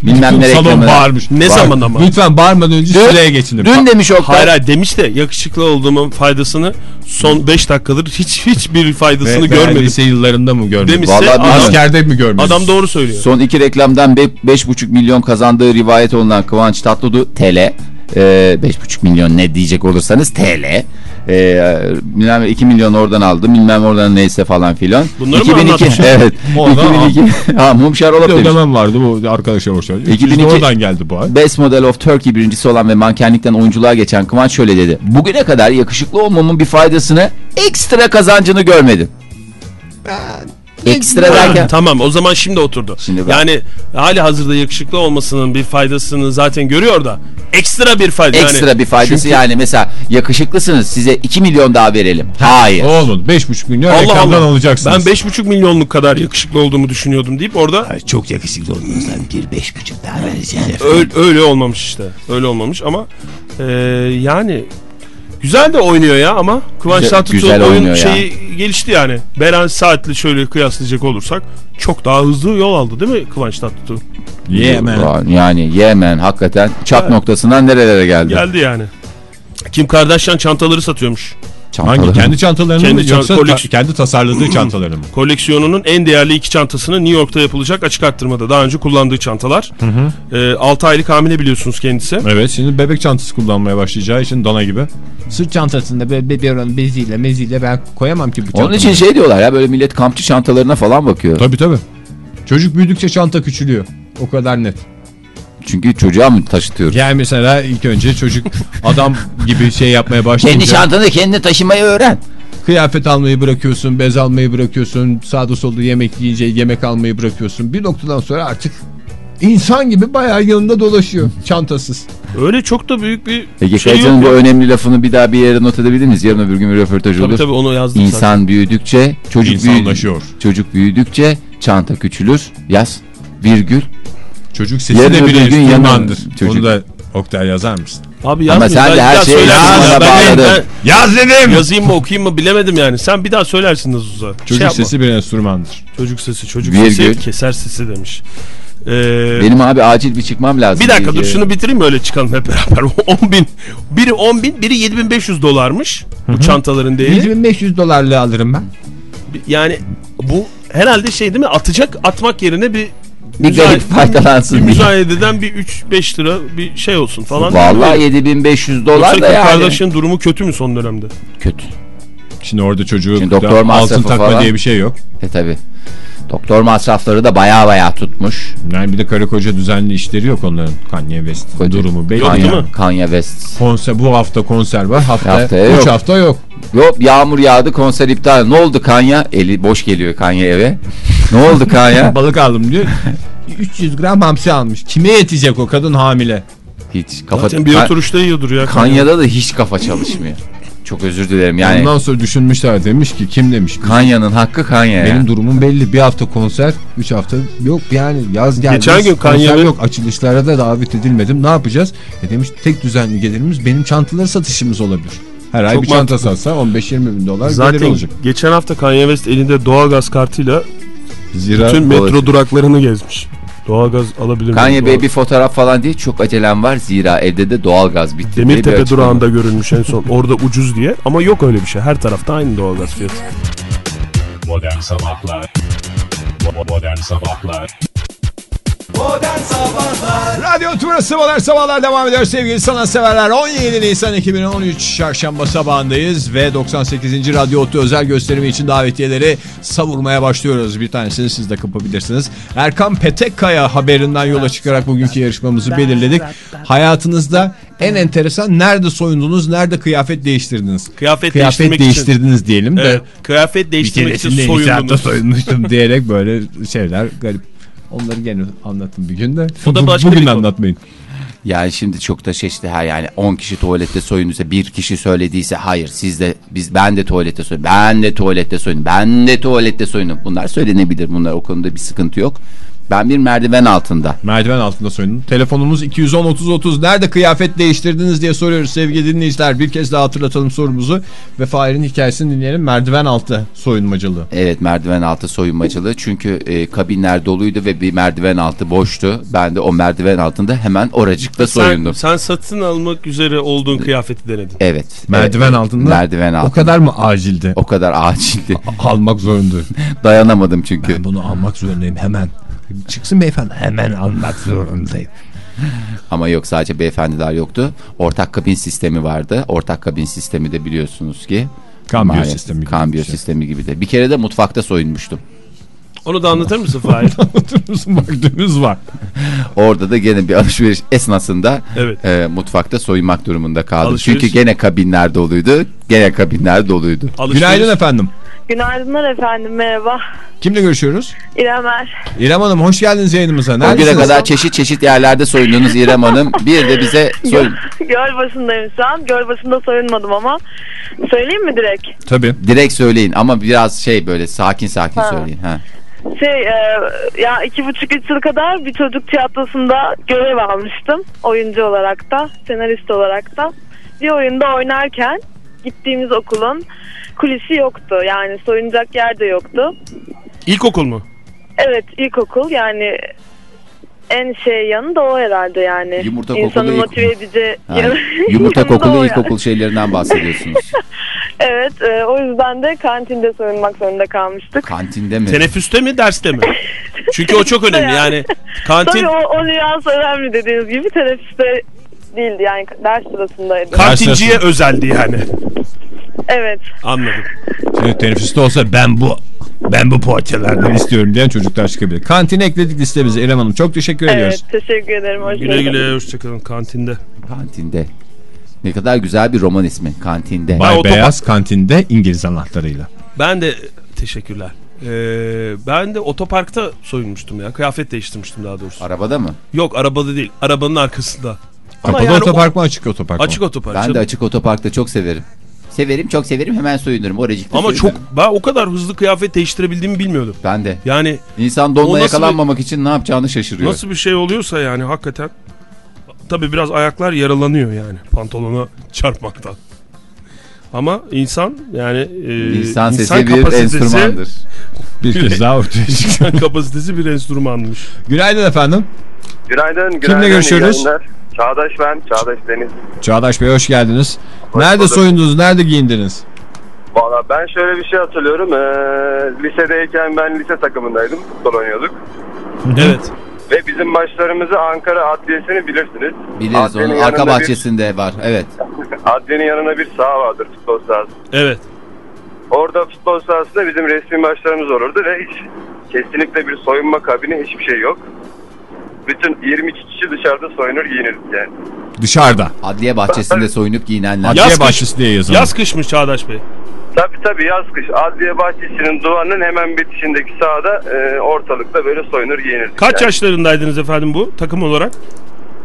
Bilmem ne Salon reklamı. bağırmış. Ne Var. zaman ama? Lütfen bağırmadan önce Dün- sıraya geçin. Dün demiş Oktay. Hayır hayır demiş de yakışıklı olduğumun faydasını son 5 dakikadır hiç hiçbir faydasını Ve- görmedim. Lise yıllarında mı görmedin? Demişse Vallahi. Askerde mi görmedin? adam doğru söylüyor. Son iki reklamdan 5,5 milyon kazandığı rivayet olunan Kıvanç Tatlıtuğ TL. Ee, 5,5 milyon ne diyecek olursanız TL. Ee, bilmem 2 milyon oradan aldı bilmem oradan neyse falan filan. Bunları mı anlatmış? Evet. Oradan 2002 ha mum Bir şarolap de demiş. ödemem vardı bu arkadaşa boşver. 2002 2002 oradan geldi bu ay. Best Model of Turkey birincisi olan ve mankenlikten oyunculuğa geçen Kıvanç şöyle dedi. Bugüne kadar yakışıklı olmamın bir faydasını ekstra kazancını görmedim. Ekstra derken Tamam o zaman şimdi oturdu. Şimdi ben- yani hali hazırda yakışıklı olmasının bir faydasını zaten görüyor da ekstra bir fayda. ekstra yani. bir faydası Çünkü- yani mesela yakışıklısınız size 2 milyon daha verelim. Hayır. Oğlum 5,5 milyon Allah reklamdan Allah. alacaksınız. Ben 5,5 milyonluk kadar yakışıklı olduğumu düşünüyordum deyip orada Çok yakışıklı olmanızdan bir beş buçuk daha vereceğim. öyle, öyle olmamış işte. Öyle olmamış ama e, yani güzel de oynuyor ya ama Kıvanç Güzel- oyun oynuyor ya. şeyi gelişti yani. Beren Saat'le şöyle kıyaslayacak olursak çok daha hızlı yol aldı değil mi Kıvanç Tatlıtuğ? Yeah man. Yani Yemen hakikaten çat Evet. noktasından nerelere geldi. Geldi yani. Kim Kardashian çantaları satıyormuş. Çantaları. Hangi kendi çantalarını Kendi mı çan- yoksa ta- kendi tasarladığı çantalarını mı? Koleksiyonunun en değerli iki çantasını New York'ta yapılacak açık arttırmada daha önce kullandığı çantalar. Ee, 6 aylık hamile biliyorsunuz kendisi. Evet şimdi bebek çantası kullanmaya başlayacağı için dana gibi. Sırt çantasında böyle bebeğin beziyle meziyle ben koyamam ki bu çantamı. Onun için şey diyorlar ya böyle millet kampçı çantalarına falan bakıyor. Tabii tabii. Çocuk büyüdükçe çanta küçülüyor. O kadar net. Çünkü çocuğa mı taşıtıyoruz? Yani mesela ilk önce çocuk adam gibi şey yapmaya başlayınca Kendi çantanı kendi taşımayı öğren. kıyafet almayı bırakıyorsun, bez almayı bırakıyorsun, sağda solda yemek yiyince yemek almayı bırakıyorsun. Bir noktadan sonra artık insan gibi bayağı yanında dolaşıyor çantasız. Öyle çok da büyük bir Ege şey yok. Kayacan'ın bu önemli lafını bir daha bir yere not edebilir miyiz? Yarın öbür gün bir röportaj Tabii olur. tabii onu yazdım zaten. İnsan büyüdükçe çocuk İnsanlaşıyor. büyüdükçe, çocuk büyüdükçe çanta küçülür. Yaz virgül. Çocuk sesi Yarın de bir enstrümandır. çocuk- Onu da Oktay yazar mısın? Abi Ama yazmayayım. sen de her şeyi söylersin. yazmana bağladın. Yaz dedim! Yazayım mı okuyayım mı bilemedim yani. Sen bir daha söylersin Nazuz'a. Çocuk Şey yapma. sesi bir enstrümandır. Çocuk sesi. Çocuk Virgül. sesi keser sesi demiş. Ee, Benim abi acil bir çıkmam lazım. bir dakika dur şunu bitireyim öyle çıkalım hep beraber. 10 bin. Biri 10 bin biri 7500 dolarmış. Bu çantaların değeri. 7500 dolarlığı alırım ben. Yani bu herhalde şey değil mi atacak atmak yerine bir Bir garip faydalansın bir diye. müzayededen bir 3-5 lira bir şey olsun falan. Vallahi 7500 dolar Yoksa da yani. Kardashian durumu kötü mü son dönemde? Kötü. Şimdi orada çocuğu Şimdi doktor altın takma falan. diye bir şey yok. E tabi. Doktor masrafları da baya baya tutmuş. Yani bir de karı koca düzenli işleri yok onların. Kanye West Koca- durumu belli. Yok, değil Kanye, mi? Kanye West. Konser, bu hafta konser var. Haftaya, Haftaya 3 yok. hafta yok. Yok yağmur yağdı konser iptal. Ne oldu Kanye? Eli boş geliyor Kanye eve. Ne oldu Kanye? Balık aldım diyor. 300 gram hamsi almış. Kime yetecek o kadın hamile? Hiç kafa... Zaten bir oturuşta yiyordur ya. Kanye'da da hiç kafa çalışmıyor. Çok özür dilerim yani. Ondan sonra düşünmüşler demiş ki kim demiş. Kanye'nin hakkı Kanye. Benim durumum belli. Bir hafta konser, 3 hafta yok yani yaz geldi. Geçen gün ve- yok. Açılışlara da davet edilmedim. Ne yapacağız? E demiş tek düzenli gelirimiz benim çantaları satışımız olabilir. Her ay Çok bir çanta satsa 15-20 bin dolar gelir Zaten olacak. geçen hafta Kanye West elinde doğalgaz kartıyla Zira bütün metro olacak. duraklarını gezmiş. Doğalgaz alabilir miyim? Kanye Bey bir fotoğraf falan değil çok acelem var zira evde de doğalgaz bitti. Demirtepe durağında görülmüş en son. Orada ucuz diye. Ama yok öyle bir şey. Her tarafta aynı doğalgaz fiyatı. Modern Sabahlar Modern Sabahlar Modern Sabahlar Radyo Tümrüt'ü Modern Sabahlar devam ediyor sevgili sanatseverler. 17 Nisan 2013 Çarşamba sabahındayız ve 98. Radyo Otlu özel gösterimi için davetiyeleri savurmaya başlıyoruz. Bir tanesini siz de kapabilirsiniz. Erkan Petekkaya haberinden yola çıkarak bugünkü yarışmamızı belirledik. Hayatınızda en enteresan nerede soyundunuz, nerede kıyafet değiştirdiniz? Kıyafet, Kıyafet değiştirmek için. değiştirdiniz diyelim de. Evet, kıyafet değiştirmek için soyundunuz. soyunmuştum diyerek böyle şeyler garip. Onları gene anlatın bir gün de. O da başka Bugün bir konu. anlatmayın. Yani şimdi çok da çeşitli ha yani 10 kişi tuvalette soyunduysa bir kişi söylediyse hayır siz de biz ben de tuvalette soyundum. Ben de tuvalette soyundum. Ben de tuvalette soyundum. Bunlar söylenebilir. Bunlar o konuda bir sıkıntı yok. Ben bir merdiven altında. Merdiven altında soyundum. Telefonumuz 210 30 30. Nerede kıyafet değiştirdiniz diye soruyoruz sevgili dinleyiciler. Bir kez daha hatırlatalım sorumuzu ve Fahir'in hikayesini dinleyelim. Merdiven altı soyunmacılığı. Evet merdiven altı soyunmacılığı. Çünkü e, kabinler doluydu ve bir merdiven altı boştu. Ben de o merdiven altında hemen oracıkta soyundum. Sen, sen satın almak üzere olduğun kıyafeti denedin. Evet. Merdiven evet, altında. Merdiven altında. O kadar mı acildi? O kadar acildi. almak zorundayım. Dayanamadım çünkü. Ben bunu almak zorundayım hemen. Çıksın beyefendi. Hemen almak zorundayım. Ama yok sadece beyefendiler yoktu. Ortak kabin sistemi vardı. Ortak kabin sistemi de biliyorsunuz ki. Kambiyo maalesef sistemi gibi Kambiyo şey. sistemi gibi de. Bir kere de mutfakta soyunmuştum. Onu da anlatır mısın Fahir? Oturursun vaktimiz var. Orada da gene bir alışveriş esnasında Evet. e, mutfakta soyunmak durumunda kaldım. Alışveriş- Çünkü gene kabinler doluydu. Gene kabinler doluydu. Alışveriş- Günaydın efendim. Günaydınlar efendim merhaba. Kimle görüşüyoruz? İrem Er. İrem Hanım hoş geldiniz yayınımıza. Neredesiniz? kadar çeşit çeşit yerlerde soyundunuz İrem Hanım. Bir de bize soyun. Gölbaşı'ndayım şu an. Gölbaşı'nda soyunmadım ama. Söyleyeyim mi direkt? Tabii. Direkt söyleyin ama biraz şey böyle sakin sakin Ha. söyleyin. Ha. Şey e, ya iki buçuk üç yıl kadar bir çocuk tiyatrosunda görev almıştım. Oyuncu olarak da senarist olarak da. Bir oyunda oynarken gittiğimiz okulun kulisi yoktu. Yani soyunacak yer de yoktu. İlkokul mu? Evet ilkokul yani en şey yanı da o herhalde yani. Yumurta İnsanı kokulu ilk- motive edici Ha, yanı- Yumurta kokulu yani. ilkokul şeylerinden bahsediyorsunuz. Evet e, o yüzden de kantinde soyunmak zorunda kalmıştık. Kantinde mi? Teneffüste mi derste mi? Çünkü o çok önemli yani. Kantin Tabii o, o nüans önemli dediğiniz gibi teneffüste değildi yani ders sırasındaydı. kantinciye özeldi yani. Evet. Anladım. Şimdi teneffüste olsa ben bu ben bu poğaçalardan istiyorum diyen çocuklar çıkabilir. Kantine ekledik listemize İrem Hanım. Çok teşekkür ediyoruz. Evet teşekkür ederim. Hoş Güle güle hoşçakalın kantinde. Kantinde. Ne kadar güzel bir roman ismi. Kantinde. Bay otopa- Beyaz kantinde İngiliz anahtarıyla. Ben de teşekkürler. Ee, ben de otoparkta soyunmuştum ya. Kıyafet değiştirmiştim daha doğrusu. Arabada mı? Yok arabada değil. Arabanın arkasında. Kapalı yani otopark mı açık otopark mı? açık otopark. Ben canım. de açık otoparkta çok severim. Severim çok severim hemen soyunurum. Oracıkta Ama çok soyunurum. ben o kadar hızlı kıyafet değiştirebildiğimi bilmiyordum. Ben de. Yani İnsan donla yakalanmamak için ne yapacağını şaşırıyor. nasıl bir şey oluyorsa yani hakikaten. Tabi biraz ayaklar yaralanıyor yani pantolona çarpmaktan. Ama insan yani e, İnsan sesi bir kapasitesi- enstrümandır. Bir kez daha ortaya çıktı. İnsan kapasitesi bir enstrümanmış. Günaydın efendim. Günaydın. günaydın Kimle görüşüyoruz? yayınlar. Çağdaş ben. Çağdaş Deniz. Çağdaş Bey hoş geldiniz. Hoş Nerede bulduk. soyundunuz? Nerede giyindiniz? Valla ben şöyle bir şey hatırlıyorum. Ee, lisedeyken ben lise takımındaydım. Futbol oynuyorduk. Evet. Ve bizim maçlarımızı Ankara Adliyesi'ni bilirsiniz. Biliriz Adliyenin onun arka bahçesinde var. Evet. Bir, adliyenin yanına bir saha vardır futbol sahası. Evet. Orada futbol sahasında bizim resmi maçlarımız olurdu ve hiç kesinlikle bir soyunma kabini hiçbir şey yok. Bütün 22 kişi dışarıda soyunur giyinirdik yani. Dışarıda. Adliye bahçesinde soyunup giyinenler. Adliye Yaz kış- bahçesi diye yazalım. Yaz kışmış Çağdaş Bey. Tabi tabi yaz kış adliye bahçesinin duvarının hemen bitişindeki sahada e, ortalıkta böyle soyunur giyinirdik. Kaç yani. yaşlarındaydınız efendim bu takım olarak?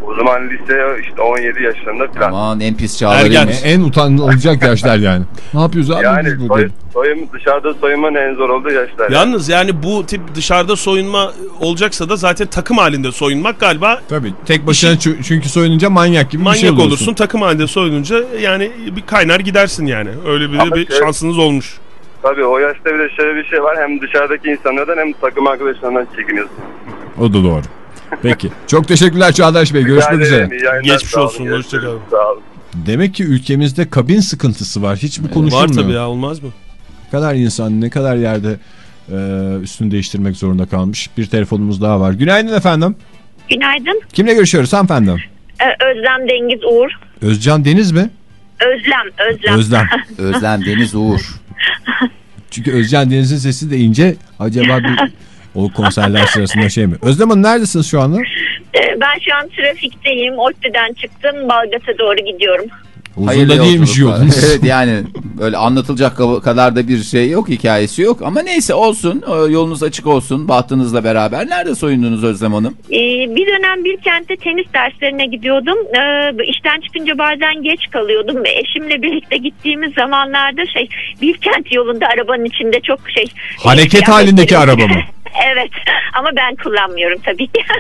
O zaman lise işte 17 yaşlarında falan. Aman en pis Ergen. çağlarıymış. En utanılacak yaşlar yani. Ne yapıyoruz abi Yani biz burada? soy, dışarıda soyunmanın en zor olduğu yaşlar. Yalnız yani bu tip dışarıda soyunma olacaksa da zaten takım halinde soyunmak galiba Tabii tek başına çü- çünkü soyununca manyak gibi bir manyak şey olursun. olursun. Takım halinde soyununca yani bir kaynar gidersin yani. Öyle bir, Ama bir şey- şansınız olmuş. Tabii o yaşta bir de şöyle bir şey var. Hem dışarıdaki insanlardan hem takım arkadaşlarından çekiniyorsun. O da doğru. Peki. Çok teşekkürler Çağdaş Bey. Görüşmek üzere. yayınlar, Geçmiş olsun, hoşçakalın. Sağ olun. Demek ki ülkemizde kabin sıkıntısı var. Hiç mi Var konuşulmuyor? tabii ya olmaz mı? Ne kadar insan ne kadar yerde e, üstünü değiştirmek zorunda kalmış. Bir telefonumuz daha var. Günaydın efendim. Günaydın. Kimle görüşüyoruz hanımefendi? Ee, Özlem Dengiz Uğur. Özcan Deniz mi? Özlem, Özlem. Özlem. Özlem Deniz Uğur. Çünkü Özcan Deniz'in sesi de ince. Acaba bir o konserler sırasında şey mi? Özlem Hanım neredesiniz şu anda? Ee, ben şu an trafikteyim. ODTÜ'den çıktım. Balgat'a doğru gidiyorum. Uzun Hayırlı da değilmiş yolunuz. evet yani böyle anlatılacak ka- kadar da bir şey yok hikayesi yok ama neyse olsun Ee, yolunuz açık olsun bahtınızla beraber. Nerede soyundunuz Özlem Hanım? Ee, bir dönem bir kentte tenis derslerine gidiyordum. Ee, işten çıkınca bazen geç kalıyordum. ve Eşimle birlikte gittiğimiz zamanlarda şey bir kent yolunda arabanın içinde çok şey. Hareket halindeki araba mı? Evet ama ben kullanmıyorum tabii ki.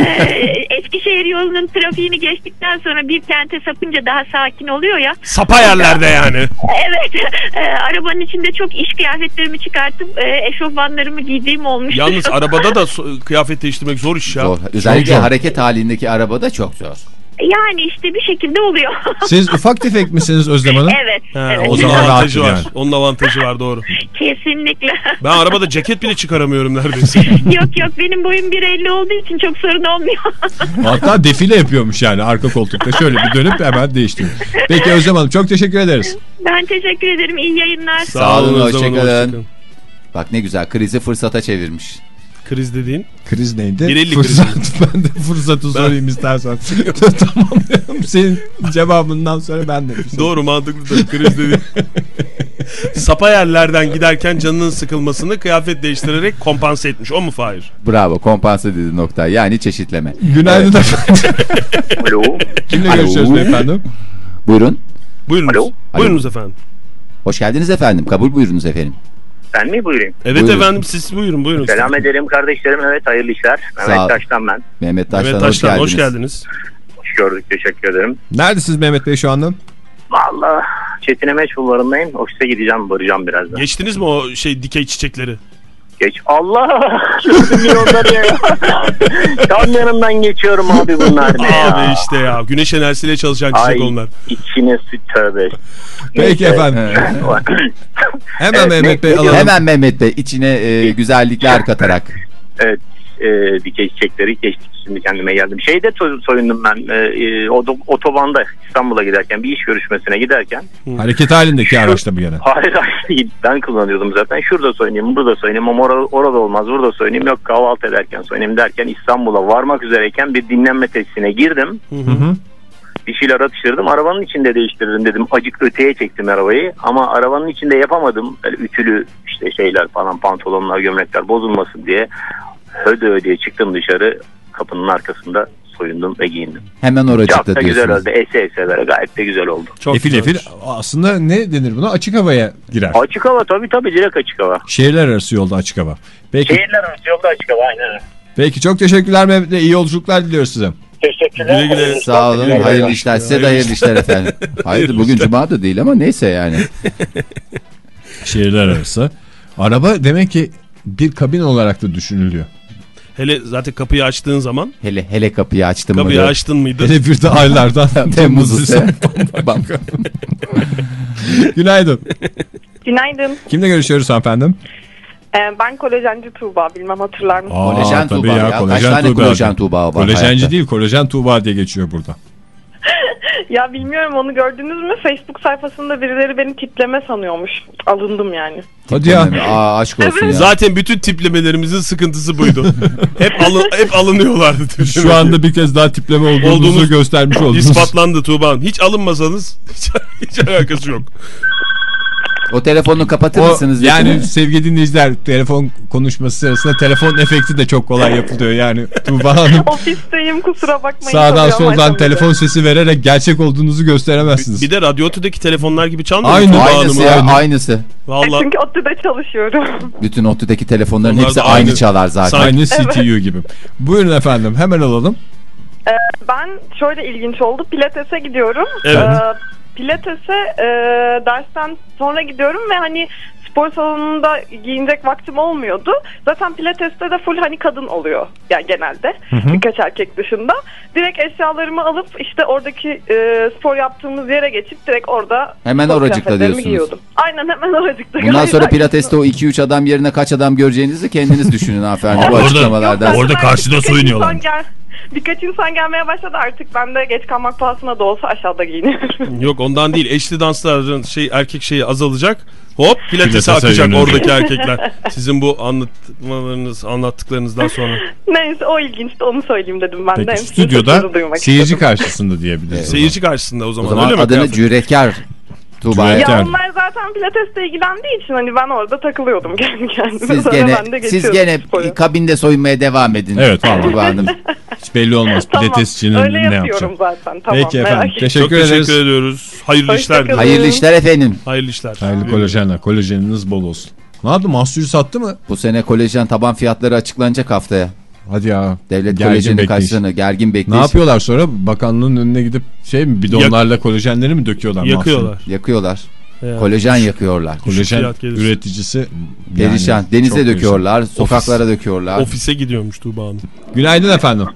Ee, Eskişehir yolunun trafiğini geçtikten sonra bir kente sapınca daha sakin oluyor ya. Sapa yerlerde yani. Evet e, arabanın içinde çok iş kıyafetlerimi çıkartıp e, eşofmanlarımı giydiğim olmuştu. Yalnız arabada da so- kıyafet değiştirmek zor iş ya. Zor. Özellikle zor. hareket halindeki arabada çok zor. Yani işte bir şekilde oluyor. Siz ufak tefek misiniz Özlem Hanım? evet. He, evet. o zaman avantajı var. yani. Onun avantajı var doğru. Kesinlikle. Ben arabada ceket bile çıkaramıyorum neredeyse. yok yok benim boyum 1.50 olduğu için çok sorun olmuyor. Hatta defile yapıyormuş yani arka koltukta. Şöyle bir dönüp hemen değiştiriyor. Peki Özlem Hanım çok teşekkür ederiz. ben teşekkür ederim. İyi yayınlar. Sağ olun, Özlem Hanım, hoşçakalın. hoşçakalın. Bak ne güzel krizi fırsata çevirmiş. Kriz dediğin. Kriz neydi? 1.50 Fırsat. Ben de fırsatı sorayım istersen. tamam senin cevabından sonra ben de. Doğru mantıklı tabii kriz dediğin. Sapa yerlerden giderken canının sıkılmasını kıyafet değiştirerek kompanse etmiş. O mu Fahir? Bravo kompanse dedi nokta yani çeşitleme. Günaydın efendim. Alo. Kimle görüşüyoruz beyefendi? Buyurun. Buyurunuz. Alo. Buyurunuz efendim. Hoş geldiniz efendim. Kabul buyurunuz efendim. Ben mi buyurayım? Evet Buyurun. efendim siz buyurun buyurun. Selam ederim kardeşlerim. Evet hayırlı işler. Sağ. Mehmet Taş'tan ben. Mehmet Taş'tan, hoş Taştan geldiniz. hoş geldiniz. Hoş gördük. Teşekkür ederim. Neredesiniz Mehmet Bey şu anda? Valla Çetine Meç bulvarındayım. Ofise gideceğim. Varacağım birazdan. Geçtiniz mi o şey dikey çiçekleri? Geç. Allah! Milyonları ya. Tam yanından geçiyorum abi bunlar ne ya? Abi işte ya güneş enerjisiyle çalışan çiçek Ay onlar. içine süt tövbe. Peki efendim. Hemen Evet, Mehmet Bey alalım. Hemen Mehmet Bey içine e, güzellikler katarak. Evet e, dikey çiçekleri geçtik şimdi kendime geldim. Şeyde soyundum ben e, e, oto- otobanda İstanbul'a giderken bir iş görüşmesine giderken. Hareket halindeki araçta bir gene. Hayır hayır ben kullanıyordum zaten. Şurada soyunayım burada soyunayım ama orada, orada olmaz burada soyunayım yok kahvaltı ederken soyunayım derken İstanbul'a varmak üzereyken bir dinlenme tesisine girdim. Hı hı. Bir şeyler atıştırdım. Arabanın içinde değiştirdim dedim. Acık öteye çektim arabayı. Ama arabanın içinde yapamadım. Böyle ütülü işte şeyler falan pantolonlar gömlekler bozulmasın diye. Öde ödeye çıktım dışarı. Kapının arkasında soyundum ve giyindim. Hemen Çok oracıkta da güzel diyorsunuz. oldu. Ese ese böyle gayet de güzel oldu. Çok efil güzelmiş. efil aslında ne denir buna? Açık havaya girer. Açık hava tabii tabii direkt açık hava. Şehirler arası yolda açık hava. Peki, Şehirler arası yolda açık hava aynen öyle. peki çok teşekkürler Mehmet Bey. İyi yolculuklar diliyoruz size. Teşekkürler. Güle güle. Sağ olun. Hayırlı işler. Size de hayırlı işler efendim. Hayır bugün cuma da değil ama neyse yani. Şehirler arası. Araba demek ki bir kabin olarak da düşünülüyor. Hele zaten kapıyı açtığın zaman Hele hele kapıyı açtım mı? kapıyı diyor. açtın mıydı? Hele bir de aylardan Temmuz. Günaydın. Günaydın. Kimle görüşüyoruz hanımefendim? Ee, ben kolajenci Tuğba. Bilmem hatırlar mısın? Aa, Kolajen Tuğba ya. Kaç tane kolajen Tuğba var Kolajenci hayatta? değil kolajen Tuğba diye geçiyor burada. Ya bilmiyorum onu gördünüz mü? Facebook sayfasında birileri beni tipleme sanıyormuş. Alındım yani. Hadi ya. Aa aşk olsun ya. Zaten bütün tiplemelerimizin sıkıntısı buydu. hep alın, hep alınıyorlardı. Şu anda bir kez daha tipleme olduğunuzu Olduğunuz- göstermiş oldunuz. ispatlandı Tuğba Hanım. Hiç alınmasanız hiç, hiç alakası yok. O telefonu kapatır O, mısınız? yani lütfen? sevgili dinleyiciler telefon konuşması sırasında telefon efekti de çok kolay yapılıyor. Yani Tuğba Hanım Ofisteyim kusura bakmayın. sağdan soldan de. telefon sesi vererek gerçek olduğunuzu gösteremezsiniz. Bir de radyo otudaki telefonlar gibi çalmıyor Aynı. Tuğba Aynısı Hanım? ya Aynı. aynısı. E, Valla Çünkü ODTÜ'de çalışıyorum. Bütün ODTÜ'deki telefonların Onlar hepsi aynı aynı. çalar zaten. Aynı CTU gibi. Buyurun efendim hemen alalım. Ee, ben şöyle ilginç oldu. Pilates'e gidiyorum. Evet. Ee, Pilates'e e, dersten sonra gidiyorum ve hani spor salonunda giyinecek vaktim olmuyordu. Zaten Pilates'te de full hani kadın oluyor yani genelde. Birkaç erkek dışında. Direkt eşyalarımı alıp işte oradaki e, spor yaptığımız yere geçip direkt orada Hemen oracıkta diyorsunuz. giyiyordum. Aynen hemen oracıkta. Bundan sonra pilateste o 2-3 adam yerine kaç adam göreceğinizi kendiniz düşünün hanımefendi bu Orada- açıklamalardan. Orada ben- karşıda soyunuyorlar. gel- Birkaç insan gelmeye başladı artık ben de geç kalmak pahasına da olsa aşağıda giyiniyorum. yok ondan değil. Eşli dansların şey erkek şeyi azalacak. Hop pilatese akacak oradaki erkekler. Sizin bu anlatmalarınız anlattıklarınızdan sonra. Neyse o ilginçti onu söyleyeyim dedim ben de. Peki sizin stüdyoda seyirci istedim. karşısında diyebiliriz. Seyirci karşısında o O zaman, zaman öyle mi? adını cüretkar Tuğba'ya. Ya onlar zaten pilatesle ilgilendiği için hani ben orada takılıyordum kendi kendime. Siz Sonra gene ben de siz gene kabinde soyunmaya devam edin. Evet. Tuğba Hanım. Hiç belli olmaz Tamam pilatesçinin öyle ne yapıyorum yapacak. zaten tamam Peki efendim teşekkür ederiz. teşekkür ediyoruz. Hayırlı işler. Hayırlı işler efendim. Hayırlı işler. Hayırlı kolajenler. Kolajeniniz bol olsun. Ne yaptı? Mahsulü sattı mı? Bu sene kolajen taban fiyatları açıklanacak haftaya. Hadi ya. Devlet Gergin bekleyiş. karşısına gergin Ne bekleyiş. yapıyorlar sonra? Bakanlığın önüne gidip şey mi bidonlarla kolajenleri mi döküyorlar? Yakıyorlar. Yakıyorlar. Yani. Kolajen yakıyorlar. Kolajen üreticisi Perişan. çok Denize perişan. döküyorlar. Sokaklara döküyorlar. Ofise gidiyormuş Tuğba Hanım. Günaydın efendim.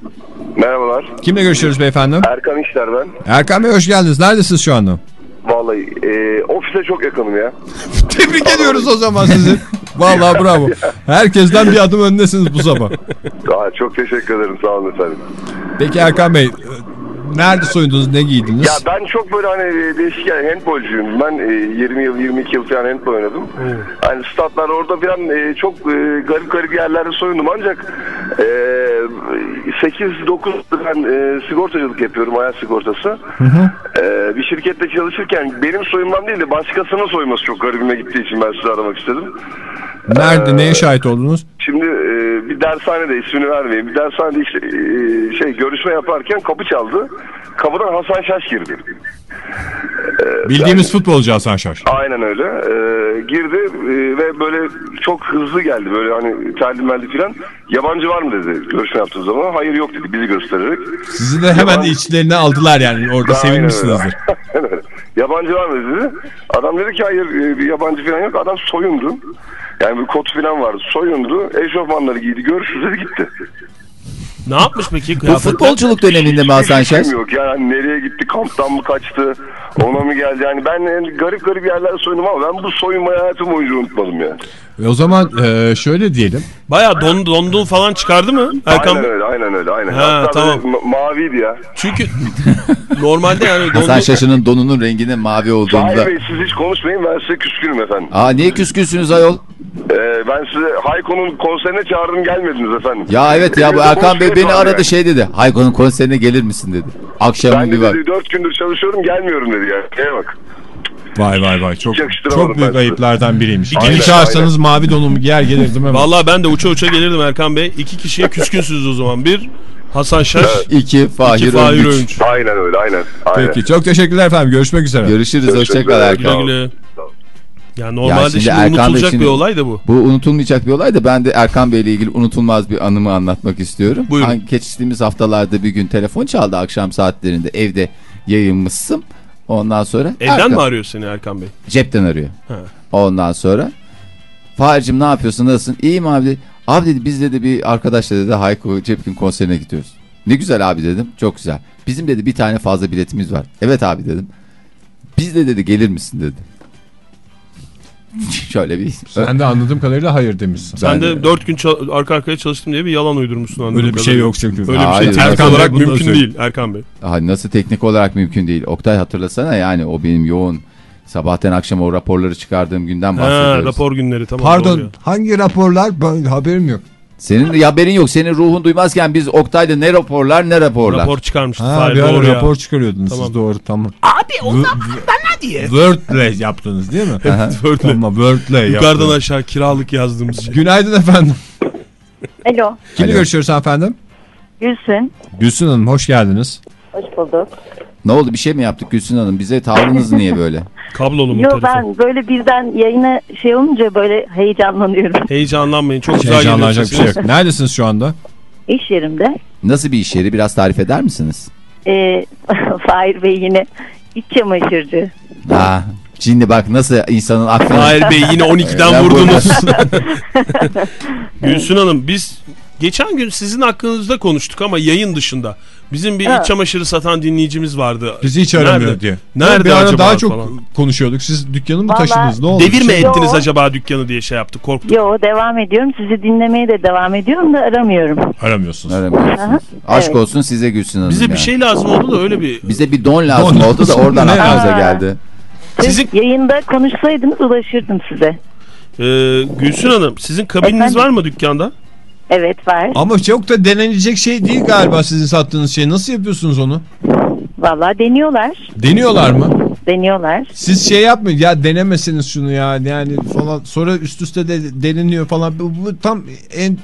Merhabalar. Kimle görüşüyoruz beyefendi? Erkan İşler ben. Erkan Bey hoş geldiniz. Neredesiniz şu anda? Vallahi e, ofise çok yakınım ya. Tebrik ediyoruz o zaman sizi. Vallahi bravo. Herkesten bir adım öndesiniz bu sabah. Aa, çok teşekkür ederim sağ olun efendim. Peki Erkan Bey, nerede soyundunuz, ne giydiniz? Ya ben çok böyle hani e, değişik yani handbolcuyum. Ben e, 20 yıl 22 yıl falan handbol oynadım. Hani statlar orada falan e, çok e, garip garip yerlerde soyundum ancak e, 8-9 ben e, sigortacılık yapıyorum hayat sigortası. E, bir şirkette çalışırken benim soyunmam değil de başkasının soyması çok garibime gittiği için ben sizi aramak istedim. Nerede, neye şahit oldunuz? Şimdi e, bir dershanede ismini vermeyeyim. Bir dershanede işte, e, şey görüşme yaparken kapı çaldı. Kapıdan Hasan Şaş girdi. Bildiğimiz futbolcu Hasan Şaş. Aynen öyle. Ee, girdi e, ve böyle çok hızlı geldi. Böyle hani terli melli filan. Yabancı var mı dedi görüşme yaptığı zaman. Hayır yok dedi bizi göstererek. Sizi de hemen Yabancı- içlerine aldılar yani. Orada Aynen sevinmişsinizdir. öyle. yabancı var mı dedi. Adam dedi ki hayır e, bir yabancı falan yok. Adam soyundu. Yani bir kot falan vardı. Soyundu. Eşofmanları giydi. Görüşürüz dedi gitti. Ne yapmış peki Bu kıyafetler? futbolculuk döneminde mi Hasan Hiçbir Şaş? fikrim yok. Yani nereye gitti? Kamptan mı kaçtı? Ona mı geldi? Yani ben yani garip garip yerlerde soyundum ama ben bu soyunmayı hayatım boyunca unutmadım yani. E o zaman e, şöyle diyelim. Baya don, donduğun falan çıkardı mı Erkan aynen Bey? öyle, aynen öyle, aynen. Ha, Hatta tamam. böyle ma- maviydi ya. Çünkü normalde yani Hasan donduğun... Şaş'ın donunun renginin mavi olduğunda. Fahir Bey siz hiç konuşmayın ben size küskünüm efendim. Aa niye küskünsünüz ayol? Ee, ben size Hayko'nun konserine çağırdım gelmediniz efendim. Ya evet ya bu Erkan Bey bilet beni var aradı yani. şey dedi. Hayko'nun konserine gelir misin dedi. Akşamın Ben bir var. dedi 4 gündür çalışıyorum gelmiyorum dedi ya. Şeye bak. Vay vay vay çok yakıştıramadım çok büyük size. ayıplardan biriymiş. Aynen, Beni çağırsanız mavi donumu giyer gelirdim hemen. Valla ben de uça uça gelirdim Erkan Bey. İki kişiye küskünsüz o zaman. Bir Hasan Şaş, İki Fahir, iki Fahir Öngüç. Öğünç. Aynen öyle aynen. aynen. Peki çok teşekkürler efendim. Görüşmek üzere. Görüşürüz. Görüşmek Hoşçakal üzere. Erkan. Güle güle. Yani normalde Ya şimdi şimdi, unutulacak şimdi- bir olay da bu. Bu unutulmayacak bir olay da ben de Erkan Bey ile ilgili unutulmaz bir anımı anlatmak istiyorum. Buyurun. Hangi geçtiğimiz haftalarda bir gün telefon çaldı akşam saatlerinde evde yayınmışsın. Ondan sonra Evden Erkan- mi arıyor seni Erkan Bey? Cepten arıyor. Ha. Ondan sonra Fahir'cim ne yapıyorsun nasılsın? İyiyim abi dedi. Abi dedi biz dedi bir arkadaşla dedi Hayko Cepkin konserine gidiyoruz. Ne güzel abi dedim. Çok güzel. Bizim dedi bir tane fazla biletimiz var. Evet abi dedim. Biz de dedi gelir misin dedi. Şöyle bir Sen de anladığım kadarıyla hayır demişsin. Sen Ben de dört gün arka arkaya çalıştım diye bir yalan uydurmuşsun anladığım Öyle bir şey kadarıyla. yok çünkü. Öyle bir Hayır, şey teknik olarak mümkün değil Erkan Bey. Aha, nasıl teknik olarak mümkün değil. Oktay hatırlasana yani o benim yoğun sabahtan akşama o raporları çıkardığım günden Ha, bahsediyoruz. rapor günleri tamam. Pardon hangi raporlar ben haberim yok. Senin de haberin yok. Senin ruhun duymazken biz Oktay'da ne raporlar ne raporlar. Rapor çıkarmıştı. Ha, Fahir, bir doğru ya. rapor çıkarıyordunuz Tamam. siz doğru tamam. Abi ondan bana diye. Word'le yaptınız değil mi? Word'le. Tamam Word'le Yukarıdan yaptınız. aşağı kiralık yazdığımız şey. Günaydın efendim. Alo. Kimle Alo. görüşüyoruz efendim? Gülsün. Gülsün Hanım hoş geldiniz. Hoş bulduk. Ne oldu bir şey mi yaptık Gülsün Hanım? Bize tavrınız niye böyle? Kablolu mu Yo telefon? ben böyle birden yayına şey olunca böyle heyecanlanıyorum. Heyecanlanmayın. Çok güzel geliyor heyecanlanacak bir şey sesiniz. yok. Neredesiniz şu anda? İş yerimde. Nasıl bir iş yeri biraz tarif eder misiniz? Ee, Fahir Bey yine iç çamaşırcı. Ha, şimdi bak nasıl insanın aklına... Fahir Bey yine 12'den Ben vurdunuz. Gülsün Hanım biz geçen gün sizin hakkınızda konuştuk ama yayın dışında. Bizim bir Ha. iç çamaşırı satan dinleyicimiz vardı. Bizi hiç aramıyor Nerede? diye. Nerede bir ara acaba daha çok falan? konuşuyorduk. Siz dükkanı mı Vallahi- taşıdınız? Ne oldu? Devir mi şey- ettiniz Yo. acaba dükkanı diye şey yaptı korktuk. Yo devam ediyorum. Sizi dinlemeye de devam ediyorum da aramıyorum. Aramıyorsunuz. Aramıyorsunuz. Aha, Aşk evet. olsun size Gülsün Hanım. Bize ya. bir şey lazım oldu da öyle bir... Bize bir don lazım Don oldu da oradan Ne aklımıza geldi. Siz Sizin- yayında konuşsaydınız ulaşırdım size. Ee, Gülsün Hanım sizin kabininiz Efendim? var mı dükkanda? Evet var. Ama çok da denenecek şey değil galiba sizin sattığınız şey. Nasıl yapıyorsunuz onu? Vallahi deniyorlar. Deniyorlar mı? Deniyorlar. Siz şey yapmayın ya denemesiniz şunu ya yani falan sonra üst üste de deneniyor falan. Bu, bu tam en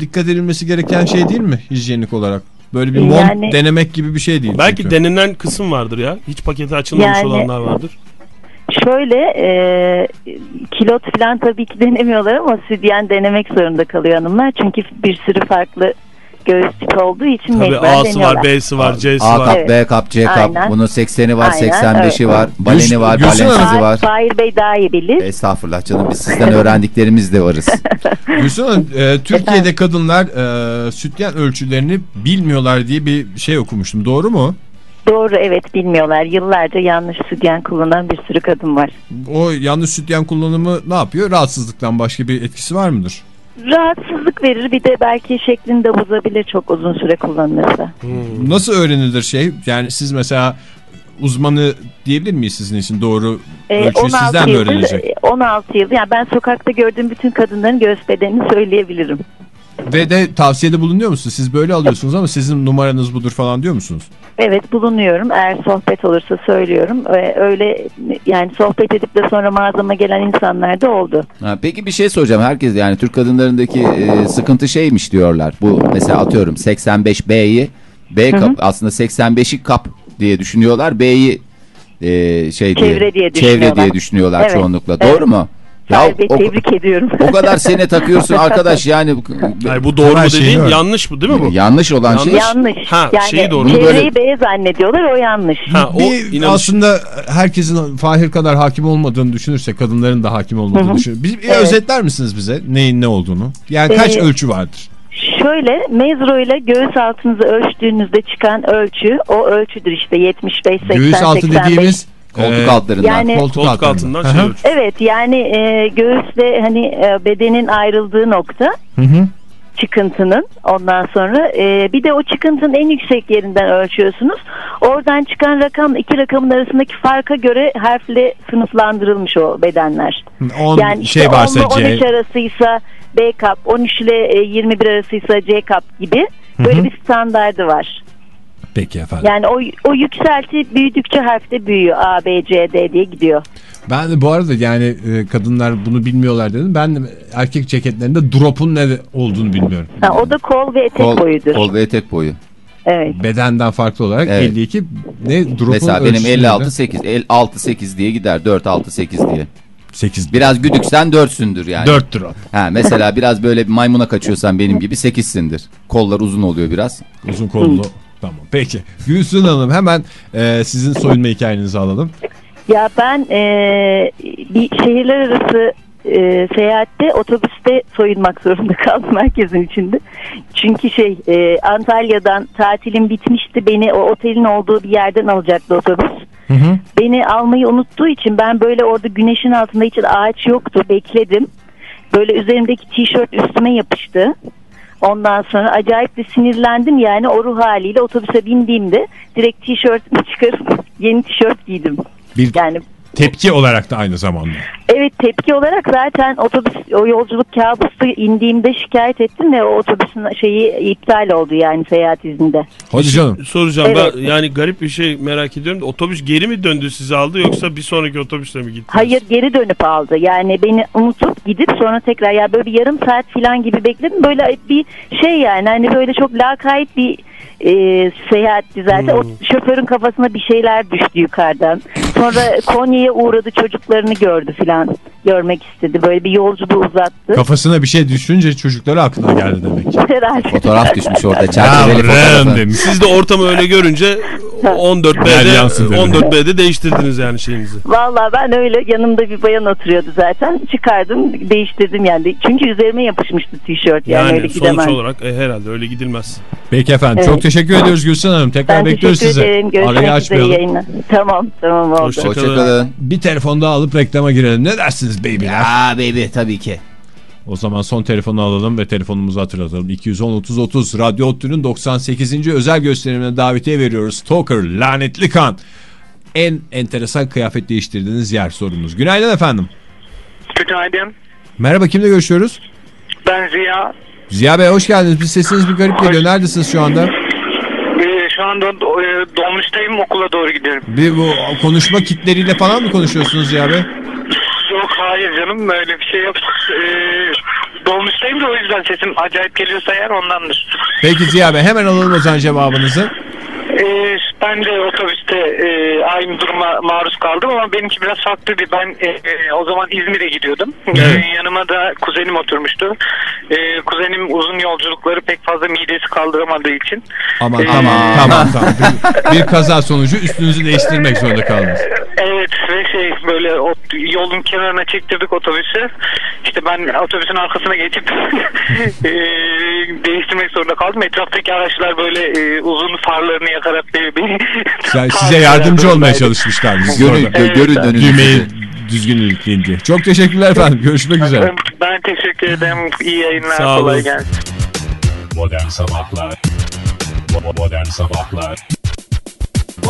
dikkat edilmesi gereken şey değil mi hijyenik olarak? Böyle bir mont Yani- denemek gibi bir şey değil. Belki çünkü. denenen kısım vardır ya. Hiç paketi açılmamış Yani- olanlar vardır. Şöyle e, kilot falan tabii ki denemiyorlar ama sütyen denemek zorunda kalıyor hanımlar. Çünkü bir sürü farklı göğüs tipi olduğu için Tabii mecburen A'sı deniyorlar. var, B'si var, C'si A var. kap, Evet. B kap, C kap. Aynen. Bunun 80'i var, Aynen, 85'i evet. var. Baleni var, Gülsün Hanım- balensizi var. Fahir Bey daha iyi bilir. Estağfurullah canım biz sizden öğrendiklerimiz de varız. Gülsün Hanım, e, Türkiye'de kadınlar e, sütyen ölçülerini bilmiyorlar diye bir şey okumuştum. Doğru mu? Doğru evet bilmiyorlar. Yıllarca yanlış sütyen kullanan bir sürü kadın var. O yanlış sütyen kullanımı ne yapıyor? Rahatsızlıktan başka bir etkisi var mıdır? Rahatsızlık verir bir de belki şeklini de bozabilir çok uzun süre kullanılırsa. Nasıl öğrenilir şey? Yani siz mesela uzmanı diyebilir miyiz sizin için? Doğru Ee, ölçü sizden mi yıldır, öğrenilecek? e, 16 yıl. Yani ben sokakta gördüğüm bütün kadınların göğüs bedenini söyleyebilirim. Ve de tavsiyede bulunuyor musunuz? Siz böyle alıyorsunuz ama sizin numaranız budur falan diyor musunuz? Evet bulunuyorum. Eğer sohbet olursa söylüyorum. Ee, öyle yani sohbet edip de sonra mağazama gelen insanlar da oldu. Ha, peki bir şey soracağım. Herkes yani Türk kadınlarındaki e, sıkıntı şeymiş diyorlar. Bu mesela atıyorum 85B'yi B kap aslında 85'i kap diye düşünüyorlar. B'yi e, şey diye Çevre diye çevre düşünüyorlar. diye düşünüyorlar Evet, çoğunlukla. evet. Doğru mu? Ya Bey o- tebrik ediyorum. O kadar sene takıyorsun arkadaş yani. Hayır, bu doğru mu dediğin yanlış bu değil mi bu? Yanlış olan şey. yanlış. Ha, yani şeyi doğru. çevreyi Böyle- beye zannediyorlar o yanlış. Ha, o Bir inanış. aslında herkesin Fahir kadar hakim olmadığını düşünürsek kadınların da hakim olmadığını düşünür. Bir, bir Evet. özetler misiniz bize neyin ne olduğunu? Yani kaç Ee, ölçü vardır? Şöyle mezro ile göğüs altınızı ölçtüğünüzde çıkan ölçü o ölçüdür işte 75 80 Göğüs altı 85. dediğimiz Koltuk e, altlarından. Yani- koltuk, Koltuk altından Hı şey hı. ölçü. Evet yani e, göğüsle hani e, bedenin ayrıldığı nokta Hı hı. çıkıntının ondan sonra e, bir de o çıkıntının en yüksek yerinden ölçüyorsunuz. Oradan çıkan rakam iki rakamın arasındaki farka göre harfle sınıflandırılmış o bedenler. 10 Yani işte şey varsa 10 ile C. 13 arasıysa B kap, 13 ile e, 21 arasıysa C kap gibi böyle bir standardı var. Peki efendim. Yani o o yükselti büyüdükçe harf de büyüyor. A, B, C, D diye gidiyor. Ben de bu arada yani e, kadınlar bunu bilmiyorlar dedim. Ben de erkek ceketlerinde drop'un ne olduğunu bilmiyorum. Ha, o da kol ve etek Kol, boyudur. kol ve etek boyu. Evet. Bedenden farklı olarak Evet. 52 ne drop'un Mesela benim ölçüsü 56 neydi? 8. El 6 8 diye gider. 4 6 8 diye. 8 Biraz güdüksen 4'sündür yani. 4 drop. Ha mesela biraz böyle bir maymuna kaçıyorsan benim gibi 8'sindir. Kollar uzun oluyor biraz. Uzun kollu. Tamam peki. Gülsün Hanım hemen e, sizin soyunma hikayenizi alalım. Ya ben e, bir şehirler arası e, seyahatte otobüste soyunmak zorunda kaldım herkesin içinde. Çünkü şey e, Antalya'dan tatilim bitmişti. Beni o otelin olduğu bir yerden alacaktı otobüs. Beni almayı unuttuğu için ben böyle orada güneşin altında hiç ağaç yoktu. Bekledim. Böyle üzerimdeki tişört üstüme yapıştı. Ondan sonra acayip de sinirlendim yani o ruh haliyle otobüse bindiğimde direkt tişörtümü çıkarıp yeni tişört giydim. Bir Yani tepki olarak da aynı zamanda. Evet tepki olarak zaten otobüs o yolculuk kabusu indiğimde şikayet ettim ve o otobüsün şeyi iptal oldu yani seyahat izninde. Hadi canım. Soracağım Evet. ben yani garip bir şey merak ediyorum. da Otobüs geri mi döndü sizi aldı yoksa bir sonraki otobüsle mi gittiniz? Hayır geri dönüp aldı. Yani beni unutup gidip sonra tekrar ya böyle bir yarım saat falan gibi bekledim. Böyle bir şey yani hani böyle çok lakayt bir e, seyahatti zaten. O şoförün kafasına bir şeyler düştü yukarıdan. Sonra Konya'ya uğradı çocuklarını gördü falan. Görmek istedi. Böyle bir yolculuğu uzattı. Kafasına bir şey düşünce çocuklara aklına geldi demek ki. Herhalde. Fotoğraf düşmüş orada çerçeveli Yavrum fotoğrafı. demiş. Siz de ortamı öyle görünce Gel 14B'de yansın dedi. 14B'de değiştirdiniz yani şeyinizi. Vallahi ben öyle yanımda bir bayan oturuyordu zaten. Çıkardım değiştirdim yani. Çünkü üzerime yapışmıştı tişört yani, Yani, öyle sonuç gidemem. olarak e, herhalde öyle gidilmez. Peki efendim Evet. çok teşekkür ediyoruz Gülsen Hanım. Tekrar Ben bekliyoruz sizi. ederim. Arayı Görüşmek üzere açmayalım. yayına. Tamam tamam oldu. Hoşça- Hoşçakalın. Bir telefon daha alıp reklama girelim. Ne dersiniz babyler? Aa baby tabii ki. O zaman son telefonu alalım ve telefonumuzu hatırlatalım. 210 30 30 Radyo Ottu'nun 98. özel gösterimine davetiye veriyoruz. Stalker, lanetli kan. En enteresan kıyafet değiştirdiğiniz yer sorumuz. Günaydın efendim. Günaydın. Merhaba kimle görüşüyoruz? Ben Ziya. Ziya Bey hoş geldiniz. Bir sesiniz bir garip geliyor. Neredesiniz şu anda? Ee, şu anda e, dolmuştayım okula doğru gidiyorum. Bir bu konuşma kitleriyle falan mı konuşuyorsunuz Ziya Bey? Hayır canım öyle bir şey yok. Ee, dolmuştayım da o yüzden sesim acayip geliyorsa eğer ondandır. Peki Ziya Bey hemen alalım o zaman cevabınızı. Ee, ben de otobüste e, aynı duruma maruz kaldım ama benimki biraz farklıydı. Ben e, e, o zaman İzmir'e gidiyordum. Evet. Ee, yanıma da kuzenim oturmuştu. Ee, kuzenim uzun yolculukları pek fazla midesi kaldıramadığı için. Aman Ee, tamam tamam tamam. Bir, bir kaza sonucu üstünüzü değiştirmek zorunda kaldınız. Evet ve şey böyle o, yolun kenarına çektirdik otobüsü. İşte ben otobüsün arkasına geçip e, değiştirmek zorunda kaldım. Etraftaki araçlar böyle e, uzun farlarını yakarak beni, Sen, size yardımcı olmaya çalışmışlar. Biz Görün, gö- görün önünüzü. Düğmeyi düzgün diye. Çok teşekkürler efendim. Görüşmek üzere. Ben, teşekkür ederim. İyi yayınlar. Sağ olun. Kolay gelsin. Modern Sabahlar Modern Sabahlar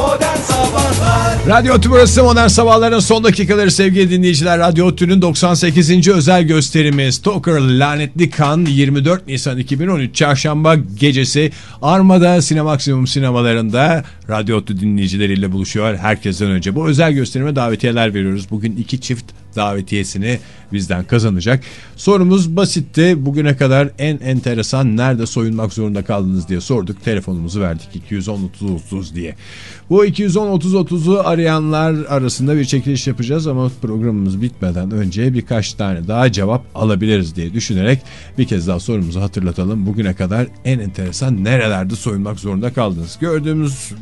Modern Sabahlar Radyo Otü burası Modern Sabahların son dakikaları sevgili dinleyiciler. Radyo Otü'nün 98. özel gösterimi Stalker Lanetli Kan 24 Nisan 2013 Çarşamba gecesi Armada Sinemaksimum sinemalarında Radyo Otü dinleyicileriyle buluşuyor herkesten önce. Bu özel gösterime davetiyeler veriyoruz. Bugün iki çift davetiyesini bizden kazanacak. Sorumuz basitti. Bugüne kadar en enteresan nerede soyunmak zorunda kaldınız diye sorduk. Telefonumuzu verdik 210 30 30 diye. Bu 210 30 30'u arayanlar arasında bir çekiliş yapacağız ama programımız bitmeden önce birkaç tane daha cevap alabiliriz diye düşünerek bir kez daha sorumuzu hatırlatalım. Bugüne kadar en enteresan nerelerde soyunmak zorunda kaldınız? Gördüğümüz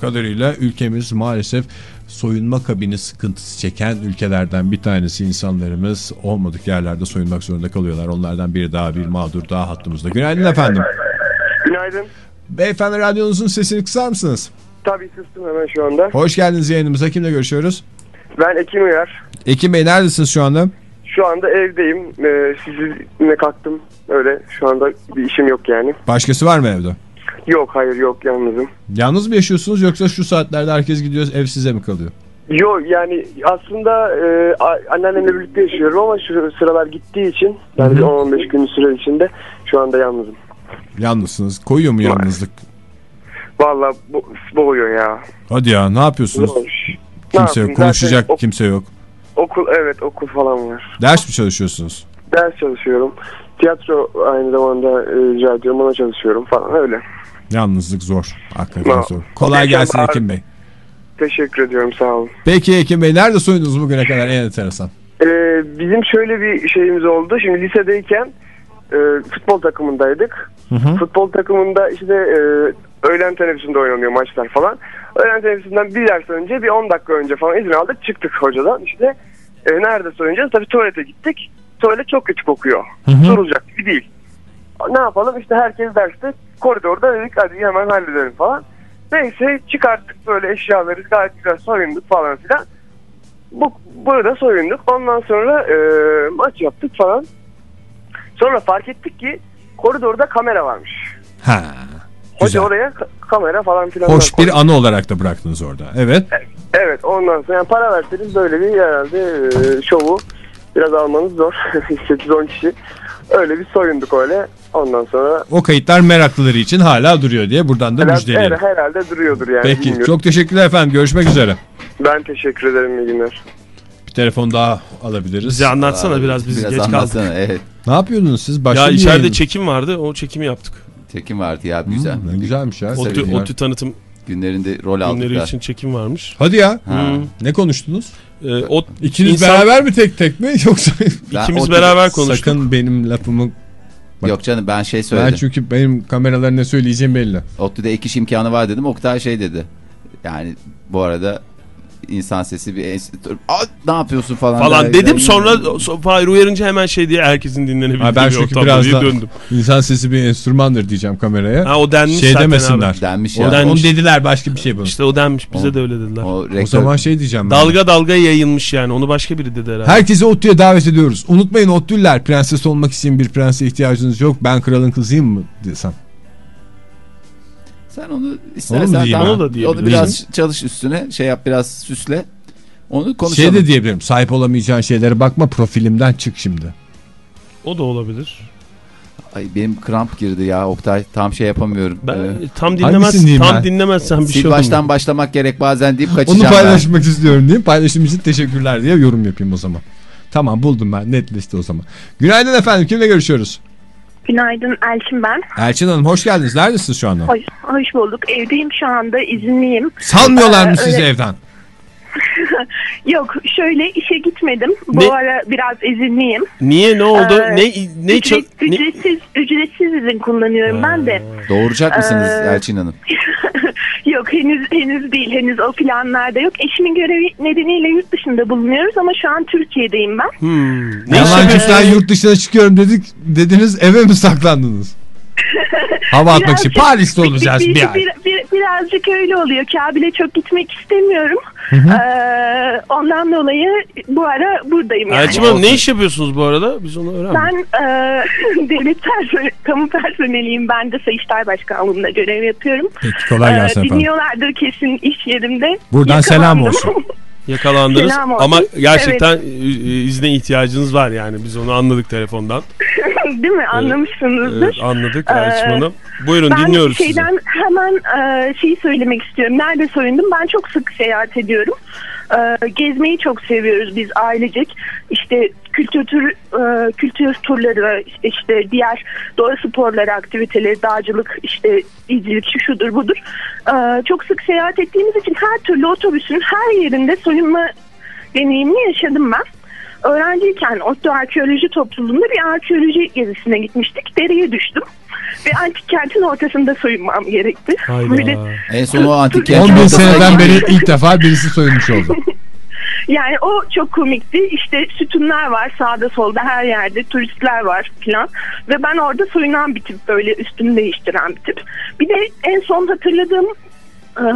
kadarıyla ülkemiz maalesef soyunma kabini sıkıntısı çeken ülkelerden bir tanesi insanlarımız olmadık yerlerde soyunmak zorunda kalıyorlar. Onlardan biri daha bir mağdur daha hattımızda. Günaydın efendim. Günaydın. Beyefendi radyonuzun sesini kısar mısınız? Tabii sustum hemen şu anda. Hoş geldiniz yayınımıza. Kimle görüşüyoruz? Ben Ekim Uyar. Ekim Bey neredesiniz şu anda? Şu anda evdeyim. Ee, sizinle kalktım. Öyle şu anda bir işim yok yani. Başkası var mı evde? Yok hayır yok yalnızım. Yalnız mı yaşıyorsunuz yoksa şu saatlerde herkes gidiyor ev size mi kalıyor? Yok yani aslında e, anneannemle birlikte yaşıyorum ama şu sıralar gittiği için yani bir 10-15 gün süre içinde şu anda yalnızım. Yalnızsınız. Koyuyor mu yalnızlık? Valla bu, boğuyor ya. Hadi ya ne yapıyorsunuz? Ne Kimse yapayım? yok. Konuşacak Zaten kimse yok. okul evet okul falan var. Ders mi çalışıyorsunuz? Ders çalışıyorum. Tiyatro aynı zamanda e, rica ediyorum ona çalışıyorum falan öyle. Yalnızlık zor. Hakikaten Ma- zor. Kolay gelsin Geçen Ekim Bey. Teşekkür ediyorum sağ olun. Peki Ekim Bey nerede soyundunuz bugüne kadar en enteresan? Ee, bizim şöyle bir şeyimiz oldu. Şimdi lisedeyken e, futbol takımındaydık. Futbol takımında işte e, öğlen teneffüsünde oynanıyor maçlar falan. Öğlen teneffüsünden bir ders önce bir 10 dakika önce falan izin aldık çıktık hocadan. İşte e, nerede soyunacağız? Tabii tuvalete gittik. Tuvalet çok kötü kokuyor. Durulacak gibi değil. Ne yapalım işte herkes derste koridorda dedik hadi hemen halledelim falan. Neyse çıkarttık böyle eşyaları gayet güzel soyunduk falan filan. Bu, burada soyunduk. Ondan sonra e, maç yaptık falan. Sonra fark ettik ki koridorda kamera varmış. Ha. Hoca Güzel. oraya ka- kamera falan filan. Hoş bir anı olarak da bıraktınız orada. Evet. Evet ondan sonra yani para verseniz böyle bir herhalde e, şovu biraz almanız zor. 8-10 kişi. Öyle bir soyunduk öyle. Ondan sonra O kayıtlar meraklıları için hala duruyor diye buradan da herhalde, müjdeleyelim. herhalde duruyordur yani. Peki bilmiyorum. çok teşekkürler efendim. Görüşmek üzere. Ben teşekkür ederim iyi günler. Bir telefon daha alabiliriz. Bize anlatsana biraz biz Biraz geç kaldık. anlatsana, evet. Ne yapıyordunuz siz? Başka Ya içeride yayın- çekim vardı o çekimi yaptık. Çekim vardı ya güzel. Hmm, ne güzelmiş ya. Sevgiler. ODTÜ tanıtım Günlerinde rol aldık günleri için çekim varmış. Hadi ya. Ha. Ne konuştunuz? Ee, o, İkiniz insan- beraber mi tek tek mi yoksa? Ben İkimiz beraber konuştuk. Sakın benim lafımı... Bak. Yok canım ben şey Ben söyledim. çünkü benim kameralara ne söyleyeceğim belli. ODTÜ'de ek iş imkanı var dedim. Oktay şey dedi. Yani bu arada insan sesi bir enstitü. Aa, ne yapıyorsun falan. falan der- dedim der- sonra so- Fahir uyarınca hemen şey diye herkesin dinlenebildiği Ha, ben bir biraz diye da döndüm. insan sesi bir enstrümandır diyeceğim kameraya. Ha o denmiş şey demesinler. abi. Denmiş O, ya. denmiş. onu dediler başka bir şey bu. İşte o denmiş bize O- de öyle dediler. O, O rektör, zaman şey diyeceğim ben. Dalga dalga yayılmış yani onu başka biri dedi herhalde. Herkesi ODTÜ'ye davet ediyoruz. Unutmayın ODTÜ'lüler prenses olmak için bir prense ihtiyacınız yok. Ben kralın kızıyım mı desem. Sen onu Onu istersen diyeyim tamam? Onu da diyebilirim. onu biraz çalış üstüne şey yap biraz süsle. Onu konuşalım. Şey de diyebilirim. Sahip olamayacağın şeylere bakma profilimden çık şimdi. O da olabilir. Ay benim kramp girdi ya Oktay tam şey yapamıyorum. Ben Ee, tam Hangisini dinlemez tam ben? dinlemezsen bir sil şey baştan olmuyor. başlamak gerek bazen deyip kaçacağım Onu ben. paylaşmak istiyorum diyeyim. Paylaşım için teşekkürler diye yorum yapayım o zaman. Tamam buldum ben netleşti o zaman. Günaydın efendim kimle görüşüyoruz? Günaydın Elçin ben. Elçin Hanım hoş geldiniz. Neredesiniz şu anda? Hoş, hoş bulduk. Evdeyim şu anda izinliyim. Salmıyorlar mı Ee, sizi öyle- evden? Yok şöyle işe gitmedim. Bu Ne? ara biraz izinliyim. Niye ne oldu? Ee, ne ne, Ücret, çok ne- ücretsiz, ücretsiz izin kullanıyorum ben de. Doğuracak mısınız Ee, Elçin Hanım? Yok henüz henüz değil. Henüz o planlarda yok. Eşimin görevi nedeniyle yurt dışında bulunuyoruz ama şu an Türkiye'deyim ben. Hmm. Ne işe yurt dışına çıkıyorum dedik dediniz eve mi saklandınız? Hava atmak için Paris'te olacağız bir- bir ay. bir- bir- birazcık öyle oluyor. Kabil'e çok gitmek istemiyorum. Ee, ondan dolayı bu ara buradayım. Yani. Elçin Hanım ne iş yapıyorsunuz bu arada? Biz onu öğrenmedik. Ben e, devlet personeli, kamu personeliyim. Ben de Sayıştay Başkanlığı'nda görev yapıyorum. Peki kolay Ee, gelsin efendim. dinliyorlardır kesin iş yerimde. Buradan selam olsun. Yakalandınız Selam olsun. ama gerçekten e, izne ihtiyacınız var yani biz onu anladık telefondan. Değil mi? Anlamışsınızdır. Evet, anladık Ee, Elçin Hanım. Buyurun ben dinliyoruz şeyden sizi. hemen e, şeyi söylemek istiyorum. Nerede soyundum? Ben çok sık seyahat ediyorum. Ee, gezmeyi çok seviyoruz biz ailecek. İşte kültür tur, e, kültür turları, işte diğer doğa sporları, aktiviteleri, dağcılık, işte izcilik, şu şudur budur. Ee, çok sık seyahat ettiğimiz için her türlü otobüsün her yerinde soyunma deneyimini yaşadım ben. Öğrenciyken Otto Arkeoloji Topluluğu'nda bir arkeoloji gezisine gitmiştik. Dereye düştüm. Ve antik kentin ortasında soyunmam gerekti. Böyle En son o antik 10 bin seneden beri ilk defa birisi soyunmuş oldu. Yani o çok komikti. İşte sütunlar var sağda solda her yerde turistler var filan. Ve ben orada soyunan bir tip böyle üstünü değiştiren bir tip. Bir de en son hatırladığım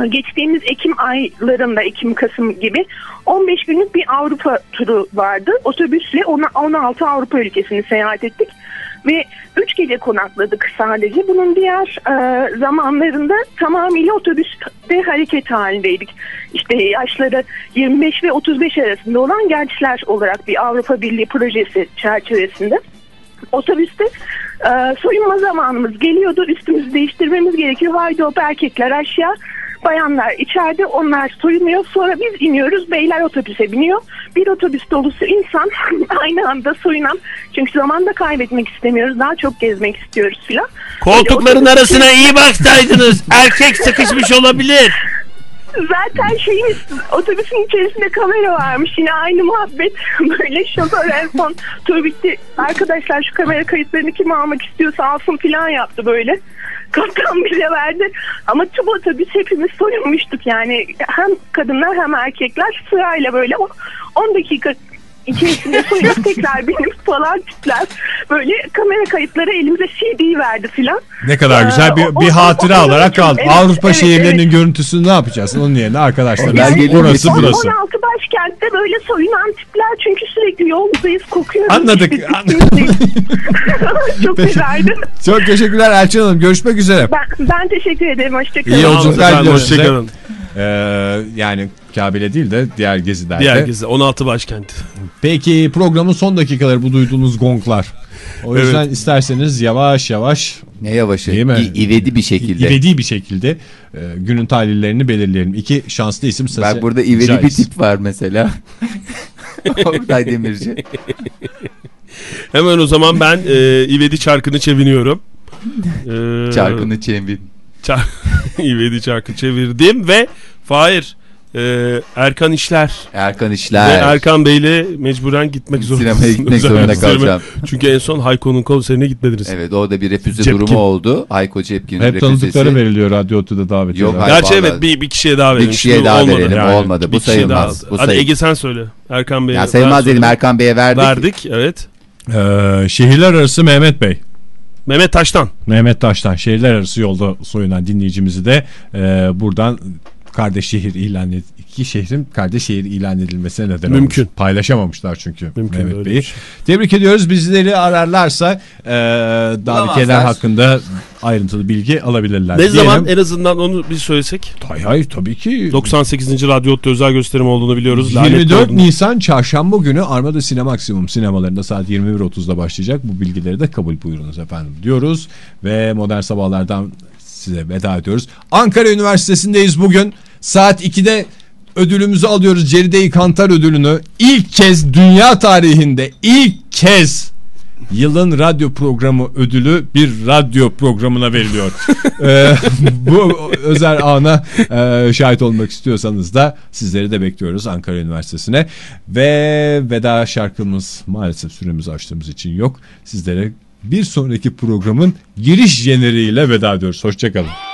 geçtiğimiz Ekim aylarında Ekim Kasım gibi 15 günlük bir Avrupa turu vardı. Otobüsle ona- 16 Avrupa ülkesini seyahat ettik. Ve 3 gece konakladık sadece. Bunun diğer e, zamanlarında tamamıyla otobüste hareket halindeydik. İşte yaşları 25 ve 35 arasında olan gençler olarak bir Avrupa Birliği projesi çerçevesinde otobüste e, soyunma zamanımız geliyordu. Üstümüzü değiştirmemiz gerekiyor. Haydi hop erkekler aşağı. Bayanlar içeride onlar soyunuyor. Sonra biz iniyoruz. Beyler otobüse biniyor. Bir otobüs dolusu insan aynı anda soyunan. Çünkü zaman da kaybetmek istemiyoruz. Daha çok gezmek istiyoruz filan. Koltukların otobüs- arasına iyi baksaydınız. Erkek sıkışmış olabilir. Zaten şeyin otobüsün içerisinde kamera varmış yine aynı muhabbet böyle şoför en son tur bitti arkadaşlar şu kamera kayıtlarını kim almak istiyorsa alsın filan yaptı böyle kaptan bize verdi. Ama tüm otobüs hepimiz soyunmuştuk yani. Hem kadınlar hem erkekler sırayla böyle. O 10 dakika içerisinde soyunup tekrar benim falan tipler böyle kamera kayıtları elimize CD verdi filan. Ne kadar Ee, güzel bir, o- bir hatıra o- olarak kaldı. Evet, Avrupa evet, şehirlerinin evet. görüntüsünü ne yapacaksın? Onun yerine arkadaşlar. Yani Orası burası. 16 başkentte böyle soyunan tipler çünkü sürekli yoldayız kokuyoruz. Anladık, İşte anladık. Çok güzeldi. Çok teşekkürler Elçin Hanım. Görüşmek üzere. Ben, ben teşekkür ederim. Hoşçakalın. İyi yolculuklar size. hoşçakalın. Ee, yani Kabe'le değil de diğer gezilerde. Diğer gezi 16 başkent. Peki programın son dakikaları bu duyduğunuz gonglar. O Evet. yüzden isterseniz yavaş yavaş Ne yavaşı? Değil mi? İ- ivedi bir şekilde. ivedi bir şekilde e, günün talihlerini belirleyelim. İki şanslı isim sesi. Bak burada ivedi bir tip var mesela. Oktay Demirci. Hemen o zaman ben e, İvedi çarkını çeviniyorum. E, Çarkını çevin. Çar İvedi çarkı çevirdim ve Fahir e, Erkan İşler Erkan ve İşler. Erkan Bey'le mecburen gitmek zorundasın. Sinemaya gitmek zorunda kalacağım. Çünkü en son Hayko'nun konserine gitmediniz. Evet orada bir refüze Cepkin. durumu oldu. Hayko Cepkin'in Hep tanıdıkları refüzesi. veriliyor Radyo Otu'da davet Yok, hayır. Gerçi vallahi- evet bir, bir kişiye daha Bir verelim. kişiye Şimdi daha olmadı verelim, olmadı. Bu Bir sayılmaz, bu Hadi sayı- Ege sen söyle. Erkan Bey'e. Ya sayılmaz dedim. Erkan Bey'e verdik. Verdik evet. Ee, şehirler arası Mehmet Bey. Mehmet Taş'tan. Mehmet Taş'tan şehirler arası yolda soyunan dinleyicimizi de e, buradan kardeş şehir ilan ed iki şehrin kardeş şehir ilan edilmesine neden Mümkün. olmuş. Paylaşamamışlar çünkü Mümkün, Mehmet Bey'i. şey. Tebrik ediyoruz. Bizleri ararlarsa e, davetiyeler hakkında ayrıntılı bilgi alabilirler. Ne Diyelim. zaman en azından onu bir söylesek. Hay hay tabii ki. 98. Radyo Otto özel gösterim olduğunu biliyoruz. Lanetli 24 olduğunu. Nisan çarşamba günü Armada Sinemaksimum sinemalarında saat 21.30'da başlayacak. Bu bilgileri de kabul buyurunuz efendim diyoruz. Ve Modern Sabahlardan size veda ediyoruz. Ankara Üniversitesi'ndeyiz bugün. Saat 2'de ödülümüzü alıyoruz. Ceride-i Kantar ödülünü. İlk kez dünya tarihinde ilk kez Yılın radyo programı ödülü bir radyo programına veriliyor. Ee, bu özel ana e, şahit olmak istiyorsanız da sizleri de bekliyoruz Ankara Üniversitesi'ne. Ve veda şarkımız maalesef süremizi açtığımız için yok. Sizlere bir sonraki programın giriş jeneriğiyle veda ediyoruz. Hoşçakalın.